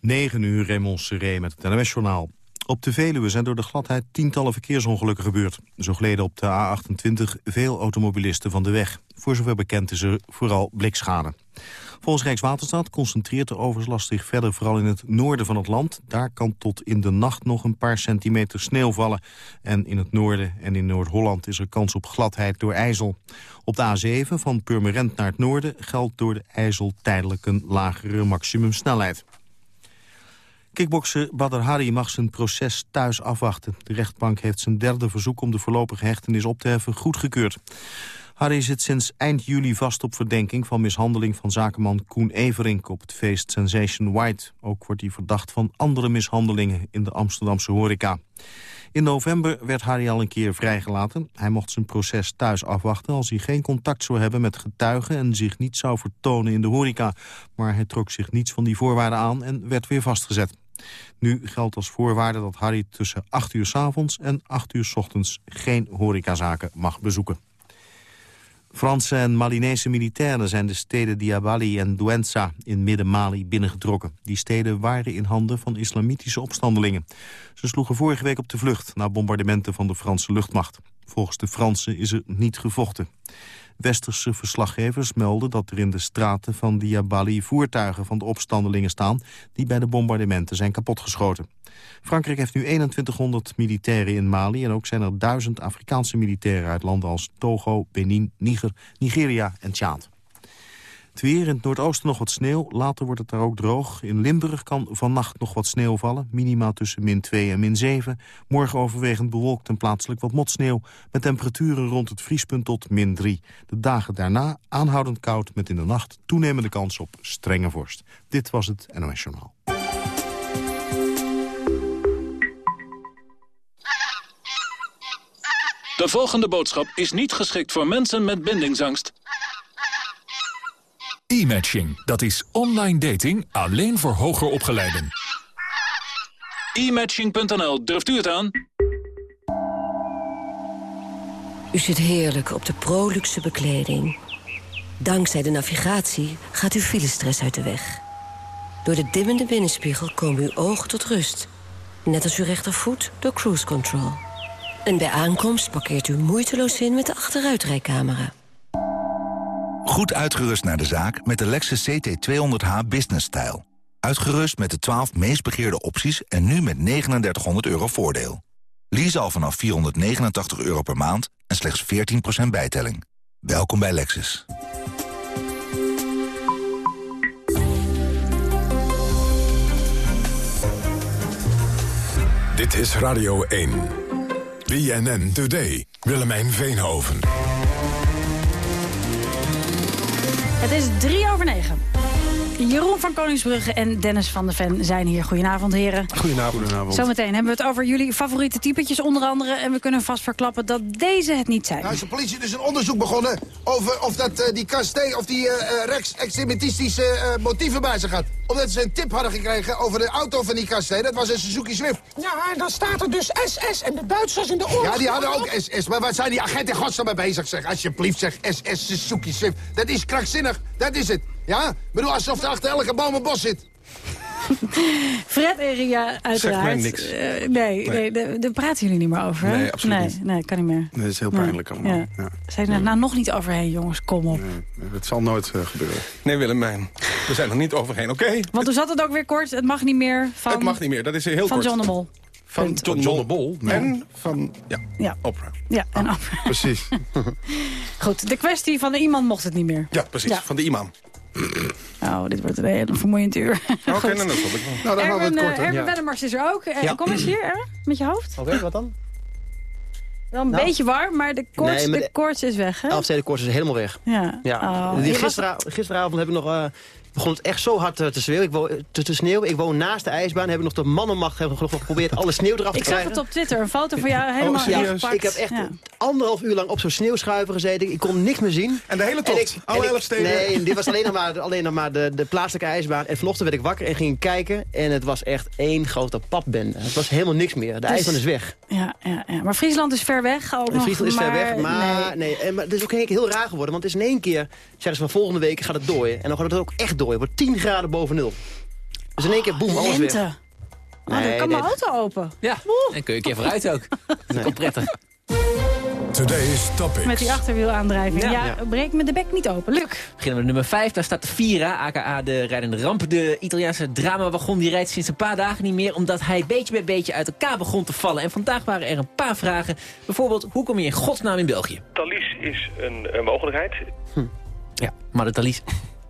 9 uur Raymond Seré met het NOS-journaal. Op de Veluwe zijn door de gladheid tientallen verkeersongelukken gebeurd. Zo gleden op de A28 veel automobilisten van de weg. Voor zover bekend is er vooral blikschade. Volgens Rijkswaterstaat concentreert de overlast zich verder vooral in het noorden van het land. Daar kan tot in de nacht nog een paar centimeter sneeuw vallen. En in het noorden en in Noord-Holland is er kans op gladheid door ijzel. Op de A7 van Purmerend naar het noorden geldt door de ijzel tijdelijk een lagere maximumsnelheid. Kickbokser Badr Hari mag zijn proces thuis afwachten. De rechtbank heeft zijn derde verzoek om de voorlopige hechtenis op te heffen goedgekeurd. Harry zit sinds eind juli vast op verdenking van mishandeling van zakenman Koen Everink op het feest Sensation White. Ook wordt hij verdacht van andere mishandelingen in de Amsterdamse horeca. In november werd Harry al een keer vrijgelaten. Hij mocht zijn proces thuis afwachten als hij geen contact zou hebben met getuigen en zich niet zou vertonen in de horeca. Maar hij trok zich niets van die voorwaarden aan en werd weer vastgezet. Nu geldt als voorwaarde dat Harry tussen 8 uur s avonds en 8 uur s ochtends geen horecazaken mag bezoeken. Franse en Malinese militairen zijn de steden Diabali en Douentza in midden-Mali binnengetrokken. Die steden waren in handen van islamitische opstandelingen. Ze sloegen vorige week op de vlucht na bombardementen van de Franse luchtmacht. Volgens de Fransen is er niet gevochten. Westerse verslaggevers melden dat er in de straten van Diabali voertuigen van de opstandelingen staan die bij de bombardementen zijn kapotgeschoten. Frankrijk heeft nu 2100 militairen in Mali en ook zijn er duizend Afrikaanse militairen uit landen als Togo, Benin, Niger, Nigeria en Tjaad. Het weer in het noordoosten nog wat sneeuw. Later wordt het daar ook droog. In Limburg kan vannacht nog wat sneeuw vallen. Minima tussen min 2 en min 7. Morgen overwegend bewolkt en plaatselijk wat motsneeuw. Met temperaturen rond het vriespunt tot min 3. De dagen daarna aanhoudend koud met in de nacht toenemende kans op strenge vorst. Dit was het NOS Journaal. De volgende boodschap is niet geschikt voor mensen met bindingsangst. E-matching, dat is online dating alleen voor hoger opgeleiden. E-matching.nl, durft u het aan? U zit heerlijk op de Proluxe bekleding. Dankzij de navigatie gaat uw filestress uit de weg. Door de dimmende binnenspiegel komen uw ogen tot rust. Net als uw rechtervoet door cruise control. En bij aankomst parkeert u moeiteloos in met de achteruitrijcamera. Goed uitgerust naar de zaak met de Lexus CT200h Business Style. Uitgerust met de 12 meest begeerde opties en nu met 3900 euro voordeel. Lease al vanaf 489 euro per maand en slechts 14% bijtelling. Welkom bij Lexus. Dit is Radio 1. BNN Today. Willemijn Veenhoven. Het is drie over negen. Jeroen van Koningsbrugge en Dennis van der Ven zijn hier. Goedenavond, heren. Goedenavond. Zometeen hebben we het over jullie favoriete typetjes onder andere. En we kunnen vast verklappen dat deze het niet zijn. Nou is de politie dus een onderzoek begonnen over of dat, uh, die Castee of die uh, rechts-extremistische uh, motieven bij zich had. Omdat ze een tip hadden gekregen over de auto van die Castee. Dat was een Suzuki Swift. Ja, dan staat er dus SS en de Duitsers in de oorlog. Ja, die hadden ook SS. Maar waar zijn die agenten godsnaam mee bezig, zeg? Alsjeblieft, zeg. SS Suzuki Swift. Dat is krankzinnig. Dat is het. Ja? Ik bedoel, alsof er achter elke boom een bos zit. Fred en Ria, uiteraard. Zeg mij niks. Uh, nee, nee. daar praten jullie niet meer over, hè? Nee, absoluut nee, niet. Nee, kan niet meer. Dat is heel pijnlijk allemaal. Ja. Ja. Zijn er nou nog niet overheen, jongens? Kom op. Nee, het zal nooit uh, gebeuren. Nee, Willemijn. We zijn er niet overheen, oké? Okay. Want toen zat het ook weer kort. Het mag niet meer van... Het mag niet meer, dat is heel van kort. John de Mol. Van John, John de Mol. Nee. En van, ja, ja. Oprah. Ja, en Oprah. Precies. Goed, de kwestie van de iemand mocht het niet meer. Ja, precies. Ja. Van de imam. Nou, dit wordt een hele vermoeiend uur. Oké, okay, nou, dat snap ik wel. Nou, dan Erwin, we het kort, Erwin ja. Is er ook. Ja. Kom eens hier, Erwin, met je hoofd. Oké, okay, wat dan? Wel een nou. beetje warm, maar de koorts, nee, maar de, de koorts is weg, hè? De koorts is helemaal weg. Ja. ja. Oh. Die gistera gisteravond heb ik nog... Uh, begon het echt zo hard te, te, sneeuwen. Ik woon, te, te sneeuwen. Ik woon naast de ijsbaan. Heb ik nog de mannenmacht nog geprobeerd alle sneeuw eraf te ik krijgen. Ik zag het op Twitter. Een foto van jou helemaal oh, ja, Ik heb echt ja. anderhalf uur lang op zo'n sneeuwschuiver gezeten. Ik kon niks meer zien. En de hele tocht? Alle elf steden? Nee, dit was alleen nog maar, alleen nog maar de, de plaatselijke ijsbaan. En vanochtend werd ik wakker en ging kijken. En het was echt één grote papbende. Het was helemaal niks meer. De dus, ijsbaan is weg. Ja, ja, ja, maar Friesland is ver weg. Ook en Friesland is maar, ver weg, maar, nee. nee. maar het is ook heel raar geworden. Want het is in één keer, zeggen ze van volgende week gaat het dooien. En dan gaat het ook echt dooien. Het wordt 10 graden boven nul. Dus in één keer, boem, alles Lente. weg. Oh, dan Nee, kan mijn nee. auto open. Ja, en kun je een keer vooruit ook. Dat is ook prettig. Today's Topics. Met die achterwielaandrijving. Ja, Ja. breek me de bek niet open. Luc. We beginnen met nummer 5. Daar staat de Vira, aka de rijdende ramp. De Italiaanse dramawagon die rijdt sinds een paar dagen niet meer... omdat hij beetje bij beetje uit elkaar begon te vallen. En vandaag waren er een paar vragen. Bijvoorbeeld, hoe kom je in godsnaam in België? Thalys is een, een mogelijkheid. Ja, maar de Thalys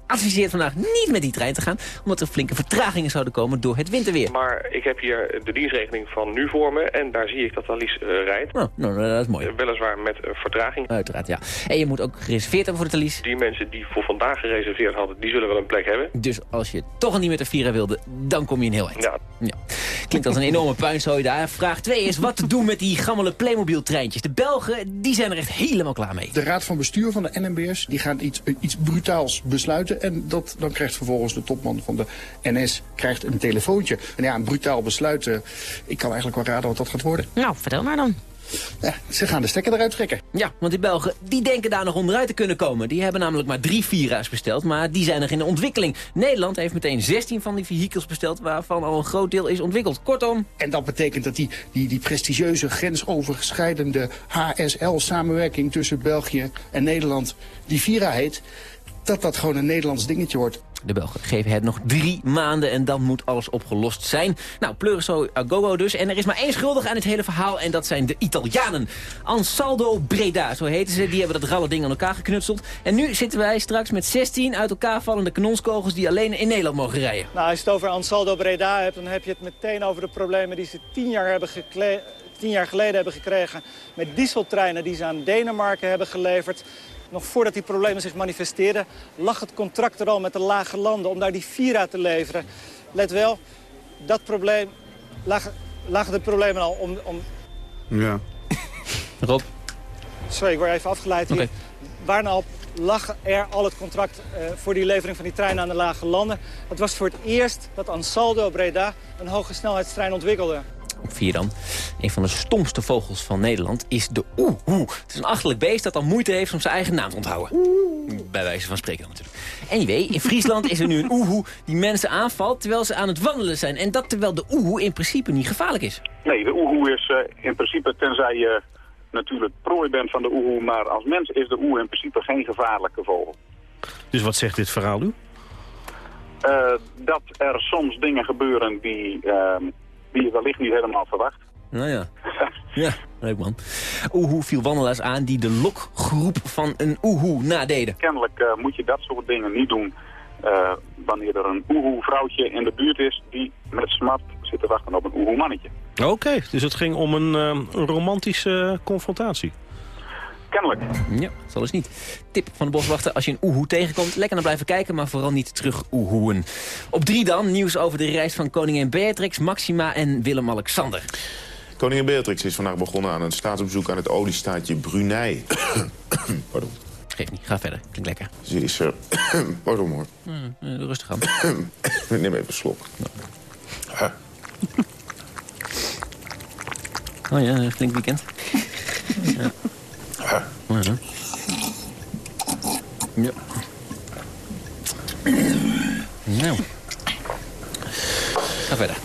adviseert vandaag niet met die trein te gaan... omdat er flinke vertragingen zouden komen door het winterweer. Maar ik heb hier de dienstregeling van nu voor me en daar zie ik dat Thalys eh, rijdt. Nou, nou, dat is mooi. Eh, Weliswaar met eh, vertraging. Uiteraard, ja. En je moet ook gereserveerd hebben voor de Thalys. Die mensen die voor vandaag gereserveerd hadden, die zullen wel een plek hebben. Dus als je toch niet met de Vira wilde, dan kom je in heel eind. Ja. Ja. Klinkt als een enorme puinzooi daar. Vraag 2 is wat te doen met die gammele Playmobil-treintjes. De Belgen, die zijn er echt helemaal klaar mee. De raad van bestuur van de NMBS die gaat iets, iets brutaals besluiten. En dat, dan krijgt vervolgens de topman van de NS krijgt een telefoontje. En ja, een brutaal besluit, eh, ik kan eigenlijk wel raden wat dat gaat worden. Nou, vertel maar dan. Ja, ze gaan de stekker eruit trekken. Ja, want die Belgen, die denken daar nog onderuit te kunnen komen. Die hebben namelijk maar drie Vira's besteld, maar die zijn nog in de ontwikkeling. Nederland heeft meteen 16 van die vehikels besteld, waarvan al een groot deel is ontwikkeld. Kortom, En dat betekent dat die, die, die prestigieuze grensoverschrijdende HSL-samenwerking tussen België en Nederland, die Vira heet, dat dat gewoon een Nederlands dingetje wordt. De Belgen geven het nog drie maanden en dan moet alles opgelost zijn. Nou, Pluriso Agogo dus. En er is maar één schuldig aan het hele verhaal en dat zijn de Italianen. Ansaldo Breda, zo heten ze. Die hebben dat ralle ding aan elkaar geknutseld. En nu zitten wij straks met 16 uit elkaar vallende kanonskogels die alleen in Nederland mogen rijden. Nou, als je het over Ansaldo Breda hebt, dan heb je het meteen over de problemen die ze tien jaar, hebben tien jaar geleden hebben gekregen met dieseltreinen die ze aan Denemarken hebben geleverd. Nog voordat die problemen zich manifesteerden, lag het contract er al met de lage landen om daar die Vira te leveren. Let wel, dat probleem, lagen, lagen de problemen al om... om Ja. Rob. sorry, ik word even afgeleid hier. Oké. Waarna al lag er al het contract eh, voor die levering van die treinen aan de lage landen. Het was voor het eerst dat Ansaldo Breda een hoge snelheidstrein ontwikkelde. Op vier dan. Een van de stomste vogels van Nederland is de oehoe. Het is een achterlijk beest dat al moeite heeft om zijn eigen naam te onthouden. Bij wijze van spreken dan natuurlijk. Anyway, in Friesland is er nu een oehoe die mensen aanvalt terwijl ze aan het wandelen zijn. En dat terwijl de oehoe in principe niet gevaarlijk is. Nee, de oehoe is eh, in principe, tenzij je natuurlijk prooi bent van de oehoe, maar als mens is de oehoe in principe geen gevaarlijke vogel. Dus wat zegt dit verhaal nu? Eh, dat er soms dingen gebeuren die, ehm, die je wellicht niet helemaal verwacht. Nou ja. Ja, leuk man. Oehoe viel wandelaars aan die de lokgroep van een oehoe nadeden. Kennelijk eh, moet je dat soort dingen niet doen eh, wanneer er een oehoe vrouwtje in de buurt is die met smart zit te wachten op een oehoe mannetje. Oké, dus het ging om een, eh, een romantische confrontatie. Kennelijk. Ja, zal dus niet. Tip van de boswachter, als je een oehoe tegenkomt, lekker naar blijven kijken, maar vooral niet terug oehoeën. Op drie dan, nieuws over de reis van koningin Beatrix, Maxima en Willem-Alexander. Koningin Beatrix is vandaag begonnen aan een staatsbezoek aan het oliestaatje Brunei. Pardon. Geef niet, ga verder. Klinkt lekker. Ze is er... Pardon hoor. Hmm, eh, rustig aan. Neem even een slok. Ah. Oh ja, een flink weekend. ja. Oh ja. Ja. Nou. Ga verder.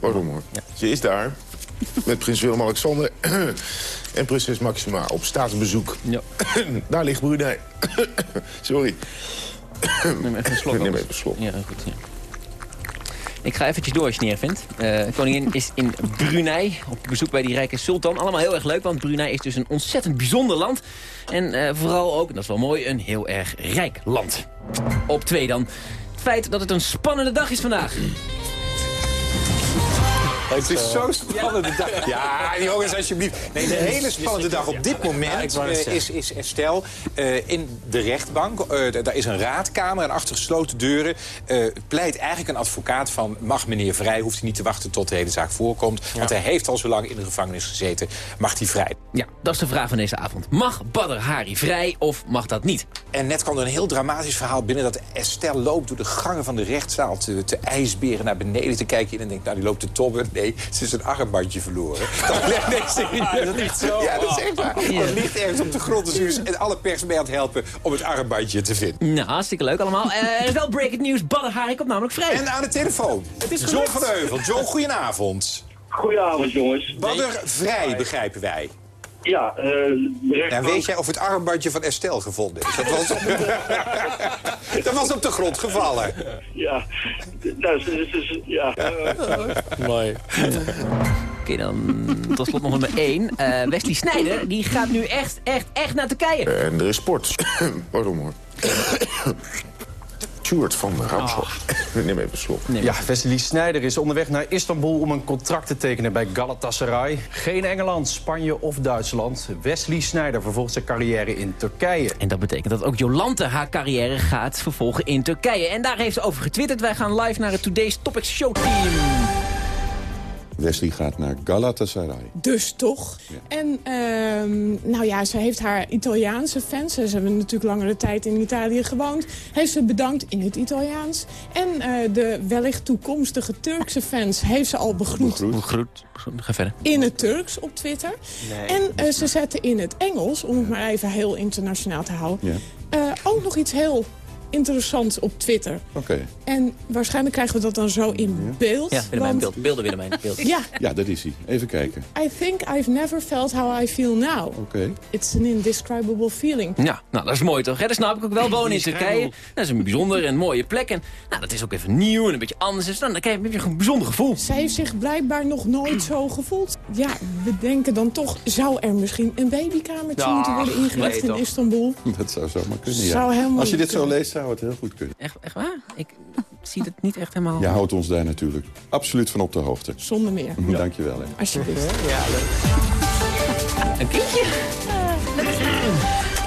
Pardon hoor. Ze is daar met prins Willem-Alexander en prinses Maxima op staatsbezoek. Ja. daar ligt Brunei. Sorry. Neem even een slok. Neem even een slok. Ja, goed. Ja. Ik ga eventjes door als je het. Eh, koningin is in Brunei op bezoek bij die rijke sultan. Allemaal heel erg leuk, want Brunei is dus een ontzettend bijzonder land. En eh, vooral ook, dat is wel mooi, een heel erg rijk land. Op twee dan. Het feit dat het een spannende dag is vandaag. Het is zo'n spannende dag. Ja, jongens, alsjeblieft. Nee, de hele spannende dag op dit moment eh, is, is Estelle eh, in de rechtbank. Eh, daar is een raadkamer en achter gesloten deuren pleit eigenlijk een advocaat van... mag meneer vrij, hoeft hij niet te wachten tot de hele zaak voorkomt. Want hij heeft al zo lang in de gevangenis gezeten, mag hij vrij. Ja, dat is de vraag van deze avond. Mag Badr Hari vrij of mag dat niet? En net kwam er een heel dramatisch verhaal binnen... dat Estelle loopt door de gangen van de rechtszaal te, te ijsberen naar beneden te kijken... en denkt, nou, die loopt te tobben. Nee, ze is een armbandje verloren. Dat, nee, nee, serieus. dat ligt zo. Ja, dat is echt waar. Ligt ergens op de grond. Dus u is en alle pers mee aan het helpen om het armbandje te vinden. Nou, hartstikke leuk allemaal. Eh, er is wel breaking news. Badr Hari komt namelijk vrij. En aan de telefoon. Het is John van Heuvel. John, goedenavond. Goedenavond, jongens. Badr vrij, begrijpen wij. Ja, eh de rechtbank... En weet jij of het armbandje van Estelle gevonden is? Dat was, dat was op de grond gevallen. Ja, nou, ze, ze, ze- ja. eh, Mooi. Oké, dan tot slot nog nummer 1. Wesley Snijder, die gaat nu echt, echt, echt naar Turkije. En er is sport. Pardon hoor. Stuart van de Ramshof. Neem even een slok. Ja, Wesley Sneijder is onderweg naar Istanbul om een contract te tekenen bij Galatasaray. Geen Engeland, Spanje of Duitsland. Wesley Sneijder vervolgt zijn carrière in Turkije. En dat betekent dat ook Jolante haar carrière gaat vervolgen in Turkije. En daar heeft ze over getwitterd. Wij gaan live naar het Today's Topics Show Team. Wesley gaat naar Galatasaray. Dus toch. En ehm, nou ja, ze heeft haar Italiaanse fans. Ze hebben natuurlijk langere tijd in Italië gewoond. Heeft ze bedankt in het Italiaans. En eh, de wellicht toekomstige Turkse fans heeft ze al begroet. Begroet. Ga verder. In het Turks op Twitter. En eh, ze zetten in het Engels, om het maar even heel internationaal te houden... Ja. eh, ook nog iets heel interessants op Twitter. Oké. En waarschijnlijk krijgen we dat dan zo in beeld. Ja, Willemijn, want- beeld. Beelden, Willemijn. Beeld. Ja, Ja, dat is hij. Even kijken. I think I've never felt how I feel now. Oké. It's an indescribable feeling. Ja, nou, dat is mooi toch? Hè? Dat snap ik ook wel. Wonen in Turkije. Dat is een bijzondere en mooie plek. En nou, dat is ook even nieuw en een beetje anders. Dus dan, dan krijg je heb je een bijzonder gevoel. Zij heeft zich blijkbaar nog nooit zo gevoeld. Ja, we denken dan toch, zou er misschien een babykamertje Ja, moeten worden ingericht nee, in. Istanbul? Dat zou zomaar kunnen, ja. Zou helemaal Als je dit kunnen. zo leest, zou het heel goed kunnen. Echt, echt waar? Ik zie het niet echt helemaal... Je houdt ons daar natuurlijk absoluut van op de hoogte. Zonder meer. Dank je wel. Hè. Alsjeblieft. Ja, leuk. Een kindje.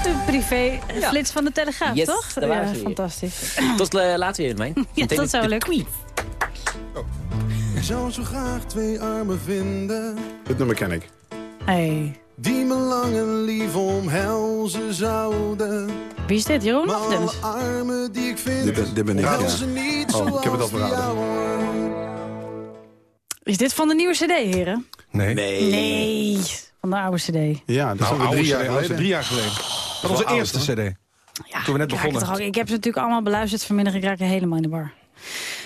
De privé flits van de Telegraaf, Yes, toch? daar waren Ja, fantastisch. Tot uh, later weer, mijn. Ja, tot zo, leuk. Ik zou zo graag twee armen vinden. Dit nummer ken ik. Hey. Die me lang en lief omhelzen zouden. Wie is dit, Jeroen? Of alle Dennis? armen die ik vind. Dit ben, dit ben ik, ja. niet Oh, ik heb het al verraden. Is dit van de nieuwe cd, heren? Nee. Nee. Van de oude cd. Ja, dat is Nou, oude drie jaar CD, dat is geleden. drie jaar geleden. Dat was onze eerste cd. Toen we net Ja, ik, begonnen. toch ik heb ze natuurlijk allemaal beluisterd vanmiddag. Ik raak er helemaal in de bar.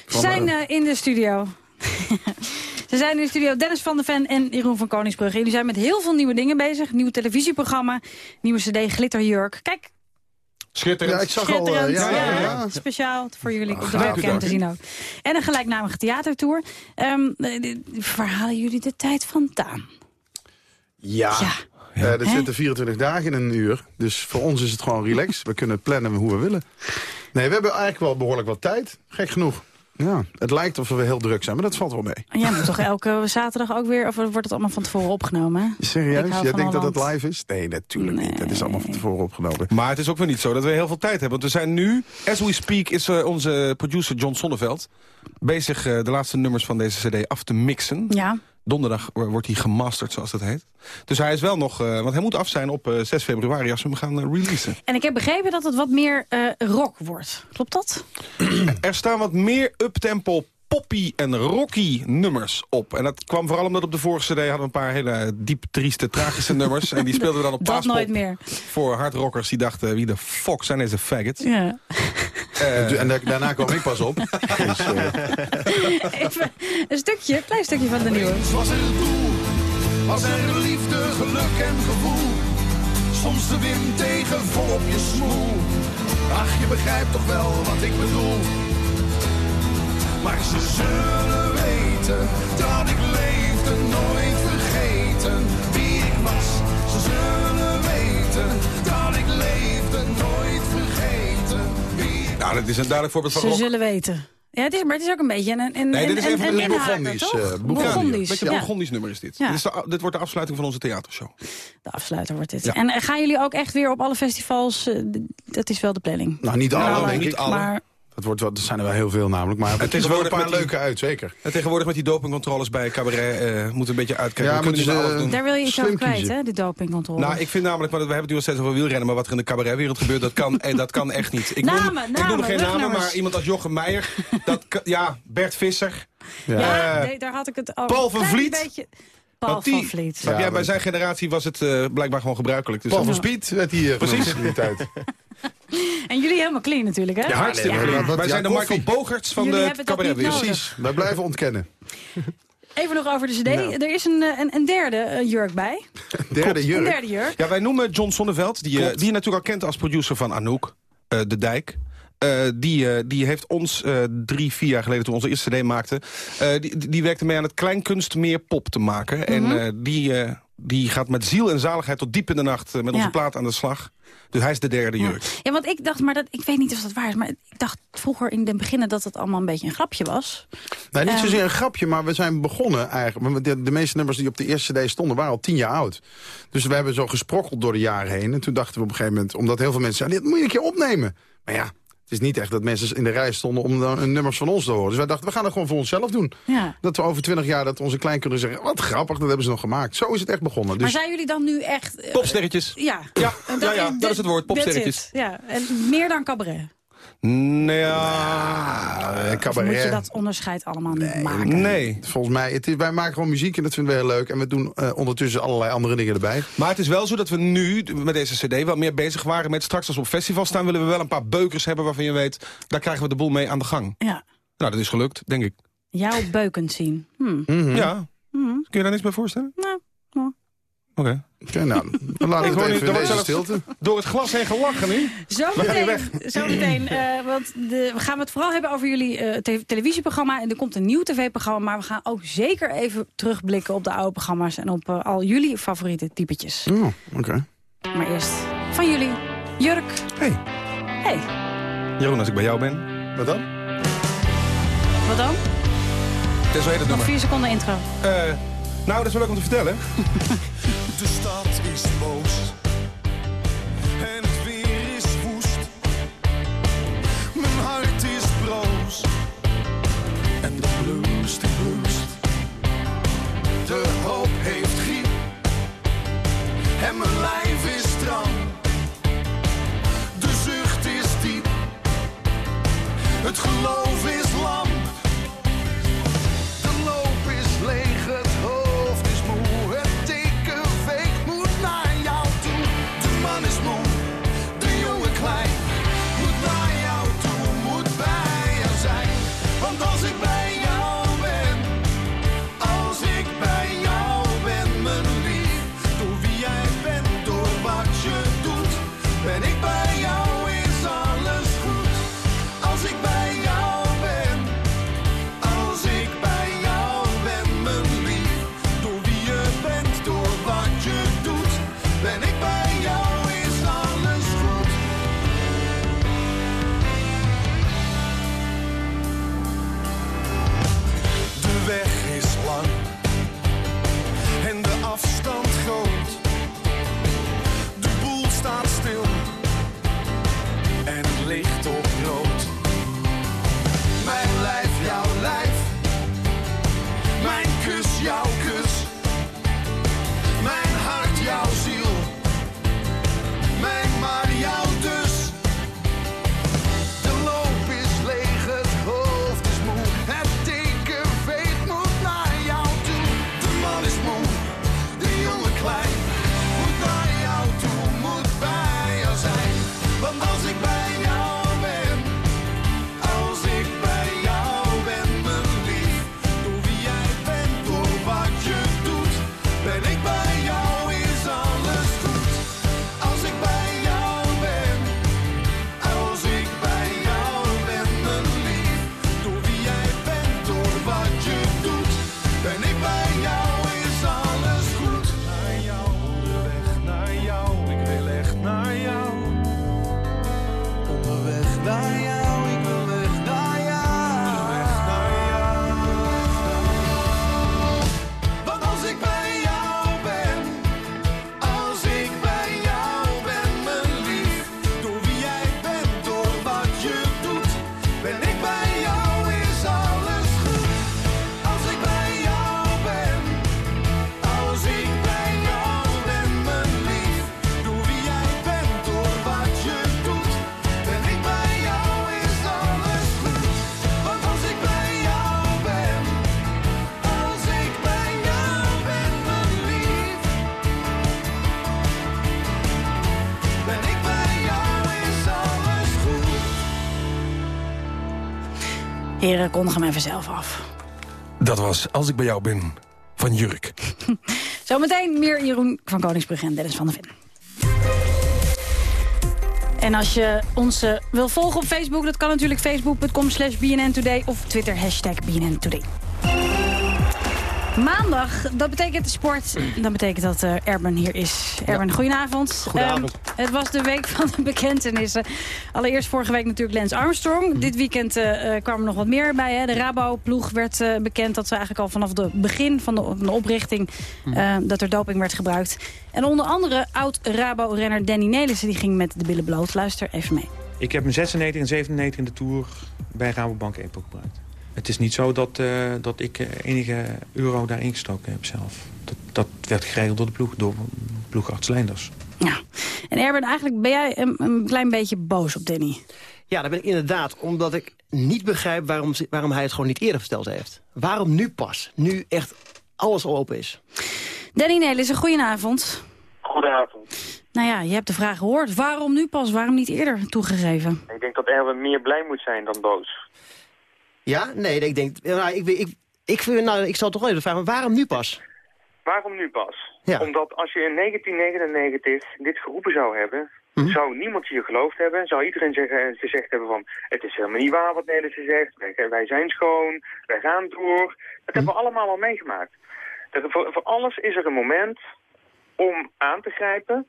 Ze zijn eh, in de studio. Ze zijn in de studio Dennis van der Ven en Jeroen van Koningsbrugge. Jullie zijn met heel veel nieuwe dingen bezig. Nieuw televisieprogramma, nieuwe cd, Glitterjurk. Kijk, Schitterend. Ja, ik zag al... eh, schitterend. ja, ja, ja. Speciaal voor jullie op de webcam te zien ook. En een gelijknamige theatertour. Die- die verhalen jullie de tijd vandaan? Ja. Eh, er zitten 24 dagen in een uur. Dus voor ons is het gewoon relax. We kunnen plannen hoe we willen. Nee, we hebben eigenlijk wel behoorlijk wat tijd. Gek genoeg. Ja, het lijkt of we heel druk zijn, maar dat valt wel mee. En Jij moet toch elke zaterdag ook weer... of wordt het allemaal van tevoren opgenomen? Serieus? Jij denkt dat het live is? Nee, natuurlijk niet. Dat is allemaal van tevoren opgenomen. Maar het is ook weer niet zo dat we heel veel tijd hebben. Want we zijn nu, as we speak, is eh, onze producer John Sonneveld... bezig eh, de laatste nummers van deze cd af te mixen. Ja. Donderdag wo- wordt hij gemasterd, zoals dat heet. Dus hij is wel nog... eh, want hij moet af zijn op eh, 6 februari als we hem gaan eh, releasen. En ik heb begrepen dat het wat meer eh, rock wordt. Klopt dat? Er staan wat meer uptempo poppy en rocky nummers op. En dat kwam vooral omdat op de vorige cd hadden we een paar hele diep, trieste, tragische nummers. En die speelden we dan op Dat nooit meer. voor hardrockers die dachten... wie de fuck zijn deze faggots? Ja. Eh, en da- daarna kwam ik pas op. Dus, eh, Even een stukje, klein stukje van de nieuwe. was er doel. Was er liefde, geluk en gevoel. Soms de wind tegen vol op je smoel. Ach, je begrijpt toch wel wat ik bedoel. Maar ze zullen weten dat ik leefde, nooit vergeten wie ik was. Ze zullen weten dat ik leefde, nooit vergeten nou, dat is een duidelijk voorbeeld van Ze rock. zullen weten. Ja, het is, maar het is ook een beetje een, een, Nee, dit is een, even een, een Bourgondisch, eh, Bourgondisch, Beetje ja. een Bourgondisch nummer is dit. Ja. Dit, is de- dit wordt de afsluiting van onze theatershow. De afsluiter wordt dit. Ja. En eh, gaan jullie ook echt weer op alle festivals? eh, d- dat is wel de planning. nou, niet alle, Nou, denk niet ik. alle. Maar Dat wordt wel, er zijn er wel heel veel namelijk. Maar En het is wel een tegenwoordig paar die- leuke uit, zeker. En tegenwoordig met die dopingcontroles bij Cabaret eh moeten een beetje uitkijken. Ja, moeten ze- doen. daar wil je iets over kwijt, kiezen. hè? De dopingcontrole. Nou, ik vind namelijk, maar we hebben het nu al steeds over wielrennen... maar wat er in de cabaretwereld gebeurt, dat kan, eh, dat kan echt niet. Ik Namen, noem, ik namen, noem geen namen, maar iemand als Jochem Meijer... Dat, ja, Bert Visser, Ja, Ja. nee, daar had ik het over. Paul van Vliet. Beetje... Paul Want die- van Vliet. Jij, bij zijn generatie was het eh, blijkbaar gewoon gebruikelijk. Dus Paul dat- van Spiet werd hier Precies. genoemd in die tijd. En jullie helemaal clean natuurlijk, hè? Ja, hartstikke clean. Wij ja, zijn de koffie. Michael Bogarts van Jullie de nodig. Precies, wij blijven ontkennen. Even nog over de cd. Nou. Er is een, eh, een, een derde eh, jurk bij. Derde Een jurk. derde jurk. Ja, wij noemen John Sonneveld, die, je- die je natuurlijk al kent als producer van Anouk, eh, De Dijk. Eh, die, eh, die heeft ons eh, drie, vier jaar geleden, toen we onze eerste cd maakten... eh, die, die werkte mee aan het kleinkunst meer pop te maken. Mhm. En eh, die, eh, die gaat met ziel en zaligheid tot diep in de nacht met onze Ja. plaat aan de slag. Dus hij is de derde jurk. Ja, want ik dacht, maar dat, ik weet niet of dat waar is... maar ik dacht vroeger in het begin dat het allemaal een beetje een grapje was. Nee, niet zozeer een grapje, maar we zijn begonnen eigenlijk. De, de meeste nummers die op de eerste cd stonden waren al tien jaar oud. Dus we hebben zo gesprokkeld door de jaren heen. En toen dachten we op een gegeven moment, omdat heel veel mensen zeiden... dit moet je een keer opnemen. Maar ja, het is niet echt dat mensen in de rij stonden om dan een nummers van ons te horen. Dus wij dachten, we gaan het gewoon voor onszelf doen. Ja. Dat we over twintig jaar dat onze kleinkinderen zeggen... wat grappig, dat hebben ze nog gemaakt. Zo is het echt begonnen. Maar Dus zijn jullie dan nu echt... eh, Popsterretjes. Ja, Ja, En ja, ja, dat is het woord, popsterretjes. Ja, en meer dan cabaret. Nee, ja, eh, Of cabaret... moet je dat onderscheid allemaal niet maken? nee. Volgens mij, het is, wij maken gewoon muziek en dat vinden we heel leuk. En we doen eh, ondertussen allerlei andere dingen erbij. Maar het is wel zo dat we nu met deze cd wel meer bezig waren met... straks als we op festival staan willen we wel een paar beukers hebben waarvan je weet... daar krijgen we de boel mee aan de gang. Ja. Nou, dat is gelukt, denk ik. Jou beukend zien. Hm. Ja. Hm. Kun je daar niks bij voorstellen? Nou. Oké. Oké, nou, dan laten Ik het even in deze stilte. door het glas heen gelachen nu. Zo Dan ga je meteen, zo meteen eh, want de, we gaan het vooral hebben over jullie eh, te- televisieprogramma. En er komt een nieuw tv-programma, maar we gaan ook zeker even terugblikken op de oude programma's en op eh, al jullie favoriete typetjes. Oh, oké. Maar eerst van jullie, Jurk. Hey. Hey, Jeroen, als ik bij jou ben... Wat dan? wat dan? Het is zo heet het Nog nummer. vier seconden intro. Eh, nou, dat is wel leuk om te vertellen. De stad is boos kondig hem even zelf af. Dat was Als ik bij jou ben, van Jurk. Zometeen meer Jeroen van Koningsbrugge en Dennis van der Ven. En als je ons eh, wil volgen op Facebook, dat kan natuurlijk facebook.com slash BNN Today of Twitter hashtag BNN Today. Maandag, dat betekent sport. Dat betekent dat eh Erben hier is. Erben, goedenavond. Goedenavond. Ehm, het was de week van de bekentenissen. Allereerst vorige week natuurlijk Lance Armstrong. Dit weekend eh eh, kwam er nog wat meer bij. Hè. De Rabo-ploeg werd bekend dat ze eigenlijk al vanaf het begin van de, van de oprichting... eh, dat er doping werd gebruikt. En onder andere oud-Rabo-renner Danny Nelissen... die ging met de billen bloot. Luister even mee. Ik heb mijn 96 en 97 in de Tour bij Rabobank EPO gebruikt. Het is niet zo dat, eh, dat ik eh, enige euro daarin gestoken heb zelf. Dat, dat werd geregeld door de ploeg, door ploegarts Leinders. En Erben, eigenlijk ben jij een, een klein beetje boos op Danny. Ja, dat ben ik inderdaad. Omdat ik niet begrijp waarom, waarom hij het gewoon niet eerder verteld heeft. Waarom nu pas? Nu echt alles al open is. Danny Nelissen, goedenavond. Goedenavond. Nou ja, je hebt de vraag gehoord. Waarom nu pas? Waarom niet eerder toegegeven? Ik denk dat Erwin meer blij moet zijn dan boos. Ja? Nee, ik denk... Nou, ik, ik, ik, vind- nou, ik zal toch wel even vragen, waarom nu pas? Waarom nu pas? Ja. Omdat als je in 1999 dit geroepen zou hebben, Mhm. zou niemand je geloofd hebben. Zou iedereen zeggen, gezegd hebben van, het is helemaal niet waar wat Nederlandse zegt. Wij, wij zijn schoon, wij gaan door. Dat hebben we allemaal al meegemaakt. Dat voor, voor alles is er een moment om aan te grijpen,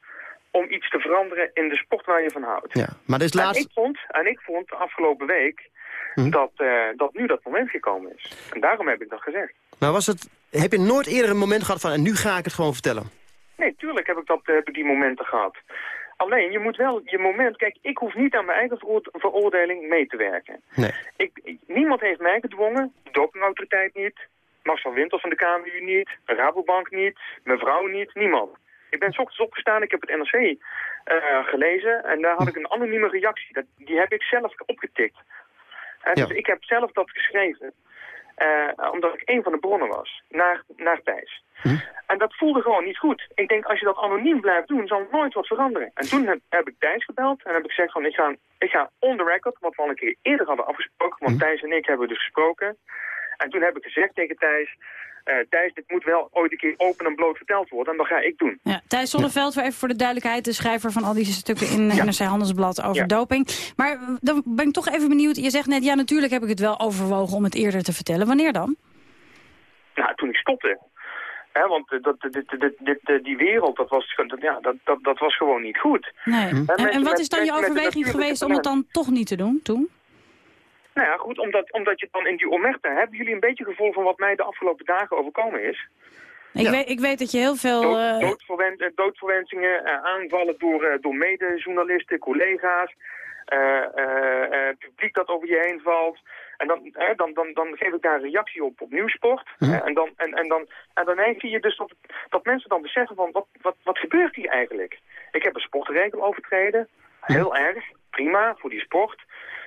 om iets te veranderen in de sport waar je van houdt. Ja, maar En laatst... ik vond, en ik vond de afgelopen week Mhm. dat, eh, dat nu dat moment gekomen is. En daarom heb ik dat gezegd. Maar was het... Heb je nooit eerder een moment gehad van... en nu ga ik het gewoon vertellen? Nee, tuurlijk heb ik, dat, heb ik die momenten gehad. Alleen, je moet wel je moment... Kijk, ik hoef niet aan mijn eigen veroor- veroordeling mee te werken. Nee. Ik, ik- niemand heeft mij gedwongen. De dopingautoriteit niet. Marcel Winters van de KMU niet. Rabobank niet. Mijn vrouw niet. Niemand. Ik ben 's ochtends opgestaan. Ik heb het NRC eh, gelezen. En daar had ik een anonieme reactie. Dat, die heb ik zelf opgetikt. Ja. Dus ik heb zelf dat geschreven. eh, omdat ik een van de bronnen was. Naar, naar Thijs. En dat voelde gewoon niet goed. Ik denk, als je dat anoniem blijft doen, zal nooit wat veranderen. En toen heb, heb ik Thijs gebeld en heb ik gezegd van, ik ga, ik ga on the record, wat we al een keer eerder hadden afgesproken, want Thijs en ik hebben dus gesproken. En toen heb ik gezegd tegen Thijs, eh, Thijs, dit moet wel ooit een keer open en bloot verteld worden en dat ga ik doen. Ja, Thijs Zonneveld, voor even voor de duidelijkheid... de schrijver van al die stukken in Ja. NRC Handelsblad over Ja. doping. Maar dan ben ik toch even benieuwd. Je zegt net, ja, natuurlijk heb ik het wel overwogen om het eerder te vertellen. Wanneer dan? Nou, toen ik stopte. Want eh, dat, dit, dit, dit, eh, die wereld, dat was, dat, ja, dat, dat, dat was gewoon niet goed. Nee. En, en wat is dan je overweging geweest om het dan toch niet te doen toen? Nou ja, goed, omdat, omdat je dan in die omerta... Hebben jullie een beetje gevoel van wat mij de afgelopen dagen overkomen is? Ik, weet, ik weet dat je heel veel... Dood, eh, doodverwen- eh, doodverwensingen, eh, aanvallen door, eh, door medejournalisten, collega's, eh, eh, eh, publiek dat over je heen valt. En dan, eh, dan, dan, dan geef ik daar een reactie op op Nieuwsport. Eh, en, dan, en, en, dan, en daarna zie je dus dat, dat mensen dan beseffen van wat, wat, wat gebeurt hier eigenlijk? Ik heb een sportregel overtreden. Heel erg. Prima, voor die sport.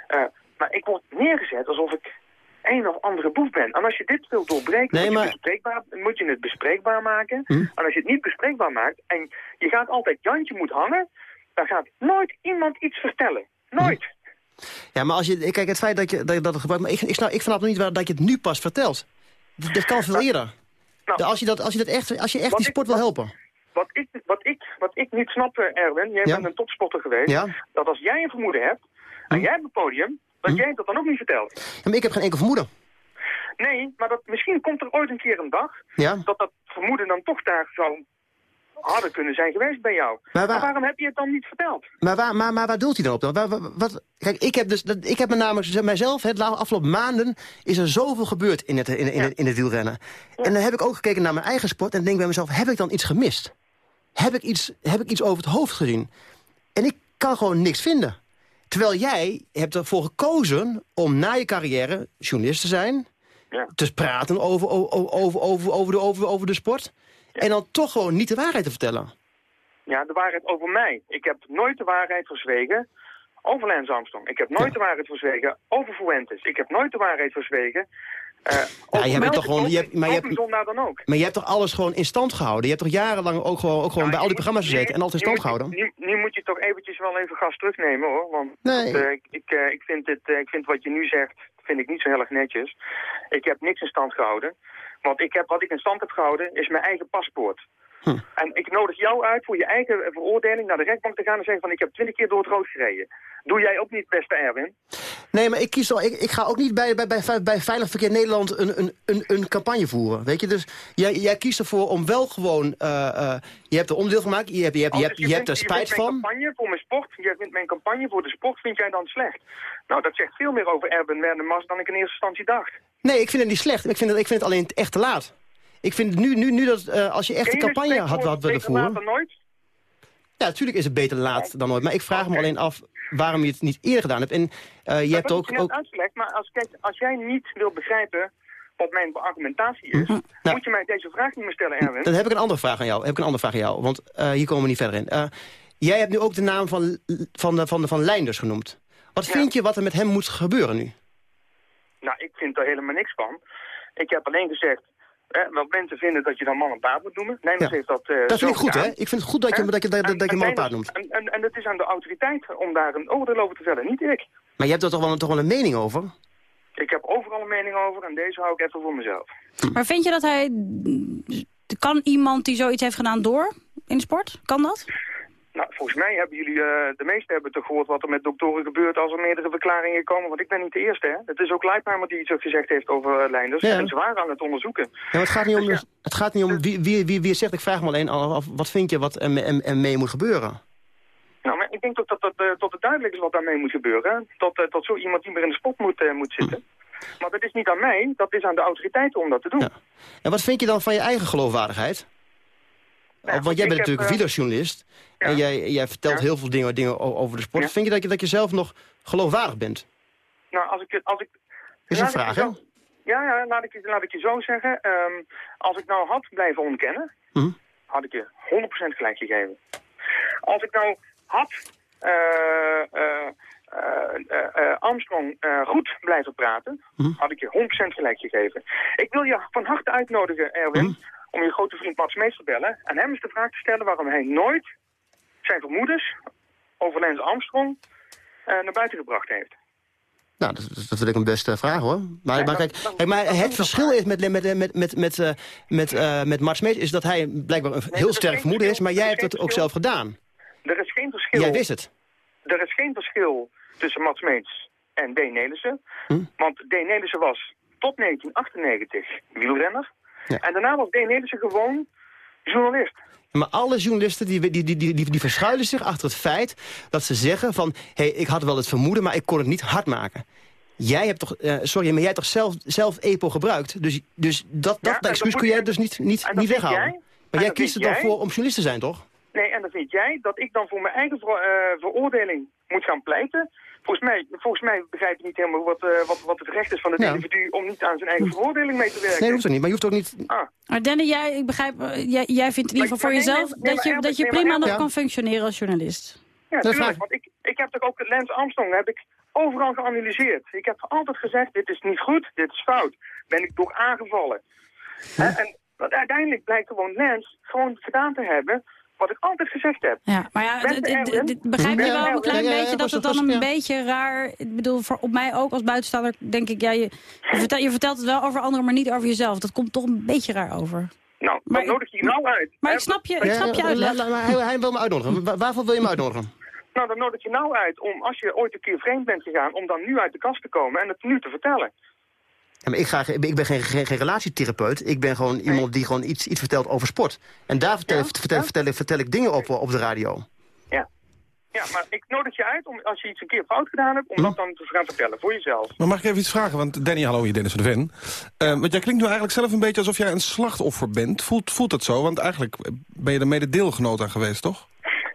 Eh, maar ik word neergezet alsof ik een of andere boef ben. En als je dit wil doorbreken, Nee, moet, maar- je bespreekbaar, moet je het bespreekbaar maken. Hm? En als je het niet bespreekbaar maakt en je gaat altijd Jantje moet hangen, dan gaat nooit iemand iets vertellen. Nooit. Ja, maar als je... Kijk, het feit dat je dat, dat gebruikt... Maar ik, ik, snap, ik snap nog niet waar, dat je het nu pas vertelt. Dat, dat kan veel eerder. Nou, als, je dat, als, je dat echt, als je echt die ik- sport wil helpen. Wat ik, wat, ik, wat ik niet snap, Erwin, jij Ja. bent een topsporter geweest, Ja. dat als jij een vermoeden hebt en jij hebt een podium, dat Hm. jij dat dan ook niet vertelt. Ja, maar ik heb geen enkel vermoeden. Nee, maar dat, misschien komt er ooit een keer een dag Ja. dat dat vermoeden dan toch daar zou harder kunnen zijn geweest bij jou. Maar waar- waarom heb je het dan niet verteld? Maar waar, maar, maar waar doelt hij dan op dan? Waar, wat, kijk, ik heb, dus, ik heb met name mijzelf, het afgelopen maanden is er zoveel gebeurd in het, in, in, in het wielrennen. En dan heb ik ook gekeken naar mijn eigen sport en denk bij mezelf, heb ik dan iets gemist? Heb ik iets, heb ik iets over het hoofd gezien? En ik kan gewoon niks vinden. Terwijl jij hebt ervoor gekozen om na je carrière journalist te zijn... Ja. te praten over, over, over, over, over, de, over, over de sport... en dan toch gewoon niet de waarheid te vertellen. Ja, de waarheid over mij. Ik heb nooit de waarheid verzwegen over Lance Armstrong. Ik heb nooit de waarheid verzwegen over Fuentes. Ik heb nooit de waarheid verzwegen eh over je hebt toch gewoon- je hebt- maar je hebt- dopingzondaar dan ook. Maar je hebt toch alles gewoon in stand gehouden? Je hebt toch jarenlang ook gewoon, ook gewoon bij al die programma's gezeten... en altijd in stand gehouden? Nu, nu moet je toch eventjes wel even gas terugnemen hoor. Want Nee. eh, ik, ik, eh, ik, vind dit, ik vind wat je nu zegt vind ik niet zo heel erg netjes. Ik heb niks in stand gehouden. Want ik heb, wat ik in stand heb gehouden is mijn eigen paspoort. Hm. En ik nodig jou uit voor je eigen veroordeling naar de rechtbank te gaan en zeggen van ik heb twintig keer door het rood gereden. Doe jij ook niet, beste Erwin? Nee, maar ik, kies al, ik, ik ga ook niet bij, bij, bij, bij Veilig Verkeer Nederland een, een, een, een campagne voeren. Weet je, dus jij, jij kiest ervoor om wel gewoon... eh, eh, je hebt er onderdeel gemaakt, je hebt, je hebt, je hebt, Oh, dus je hebt er vindt- spijt vindt mijn van. campagne voor mijn sport, je vindt mijn campagne voor de sport, vind jij dan slecht? Nou, dat zegt veel meer over Erwin Wernemars dan ik in eerste instantie dacht. Nee, ik vind het niet slecht. Ik vind het, ik vind het alleen echt te laat. Ik vind nu, nu, nu dat eh, als je echt een campagne had, beter laat voeren... dan nooit? Ja, natuurlijk is het beter laat dan nooit. Maar ik vraag me alleen af waarom je het niet eerder gedaan hebt. En eh, je hebt dat ook... ik ook uitgelegd, maar als, kijk, als jij niet wil begrijpen wat mijn argumentatie is, Nou. moet je mij deze vraag niet meer stellen, Erwin. Dan heb ik een andere vraag aan jou. Heb ik een andere vraag aan jou, want eh, hier komen we niet verder in. Jij hebt nu ook de naam van, van, de, van, de, van Leinders genoemd. Wat vind je wat er met hem moet gebeuren nu? Nou, ik vind er helemaal niks van. Ik heb alleen gezegd, hè, want mensen vinden dat je dan man en paard moet noemen. Nijmers Ja. heeft dat eh, Dat vind ik goed, gedaan. hè? Ik vind het goed dat je, dat je, dat, En- dat je man en paard noemt. En, en, en het is aan de autoriteit om daar een oordeel over te vellen, niet ik. Maar je hebt er toch wel, toch wel een mening over? Ik heb overal een mening over en deze hou ik even voor mezelf. Maar vind je dat hij... Kan iemand die zoiets heeft gedaan door in de sport? Kan dat? Nou, volgens mij hebben jullie, eh, de meesten hebben toch gehoord wat er met doktoren gebeurt als er meerdere verklaringen komen. Want ik ben niet de eerste, hè. Het is ook Leipheimer die iets gezegd heeft over eh, Leinders. Ja. En ze waren aan het onderzoeken. Ja, maar het gaat niet om, het gaat niet om wie, wie, wie, wie zegt. Ik vraag me alleen af, wat vind je wat er me- er er mee moet gebeuren? Nou, maar ik denk ook dat, dat, eh, tot het duidelijk is wat daarmee moet gebeuren. hè. Dat, dat zo iemand niet meer in de spot moet, moet zitten. Maar dat is niet aan mij, dat is aan de autoriteiten om dat te doen. En wat vind je dan van je eigen geloofwaardigheid? Want jij bent heb, natuurlijk eh, wielerjournalist. En jij, jij vertelt heel veel dingen, dingen over de sport. Vind je dat, je dat je zelf nog geloofwaardig bent? Nou, als ik... Als ik is een vraag, hè? Ja, ja laat, ik, je- laat ik je zo zeggen. Ehm, als ik nou had blijven ontkennen, Mhm. had ik je 100% gelijk gegeven. Als ik nou had eh, eh, Armstrong goed blijven praten, Mhm. had ik je 100% gelijk gegeven. Ik wil je van harte uitnodigen, Erwin, Mhm. Om je grote vriend Mats Mees te bellen en hem eens de vraag te stellen waarom hij nooit zijn vermoedens over Lance Armstrong eh, naar buiten gebracht heeft. Nou, dat, dat vind ik een beste vraag, hoor. Maar, maar, kijk, kijk, maar het verschil is met, met, met, met, met, eh, met, eh, met Mart Smeet... is dat hij blijkbaar een heel sterk vermoeden is... maar jij hebt het ook zelf gedaan. Er is geen verschil. Jij wist het. Er is geen verschil tussen Mats Meets en D. Nelissen. Hm? Want D. Nelissen was tot 1998 wielrenner. En daarna was D. Nelissen gewoon journalist. Maar alle journalisten die, die, die, die, die, verschuilen zich achter het feit dat ze zeggen van... hé, hey, ik had wel het vermoeden, maar ik kon het niet hard maken. Jij hebt toch, eh, sorry, maar jij hebt toch zelf, zelf EPO gebruikt? Dus, dus dat, dat excuus kun jij je- dus niet, niet, niet weghalen. jij? Maar jij kiest er jij? voor om journalist te zijn, toch? Nee, en dan vind jij dat ik dan voor mijn eigen ver- eh, veroordeling moet gaan pleiten. Volgens mij, volgens mij begrijp je niet helemaal wat, eh, wat, wat het recht is van het Ja. individu om niet aan zijn eigen veroordeling mee te werken. Nee, dat hoeft ook niet. Maar je hoeft ook niet... Ah. Maar Danny, jij, ik begrijp, eh, jij, jij vindt in ieder geval voor nee, jezelf... nee, nee, dat je, dat je prima nog kan functioneren als journalist. Ja, Dat tuurlijk. Want ik, ik heb toch ook Lance Armstrong heb ik overal geanalyseerd. Ik heb altijd gezegd, dit is niet goed, dit is fout. Ben ik door aangevallen. Hè, En uiteindelijk blijkt gewoon Lance gewoon gedaan te hebben wat ik altijd gezegd heb. Ja, maar ja, begrijp je wel een klein beetje dat het dan een beetje raar... Ik bedoel, voor, op mij ook als buitenstaander denk ik... Ja, je, je, vertelt, je vertelt het wel over anderen, maar niet over jezelf. Dat komt toch een beetje raar over. Nou, Maar dan nodig je je nou uit. Maar ik snap je, ik snap je maar hij, wil me uitnodigen. Wa- waarvoor wil je me uitnodigen? Nou, dan nodig je nou uit om, als je ooit een keer vreemd bent gegaan, om dan nu uit de kast te komen en het nu te vertellen. Ja, maar ik, ga, ik ben geen, geen, geen relatietherapeut. Ik ben gewoon iemand die gewoon iets, iets vertelt over sport. En daar vertel, vertel, vertel, ik- vertel ik dingen op, op de radio. Ja. Ja, maar ik nodig je uit om, als je iets een keer fout gedaan hebt, om Hm? dat dan te gaan vertellen voor jezelf. Maar mag ik even iets vragen? Want Danny, hallo, hier Dennis van de Ven. Eh, want jij klinkt nu eigenlijk zelf een beetje alsof jij een slachtoffer bent. Voelt, voelt dat zo? Want eigenlijk ben je er mede deelgenoot aan geweest, toch?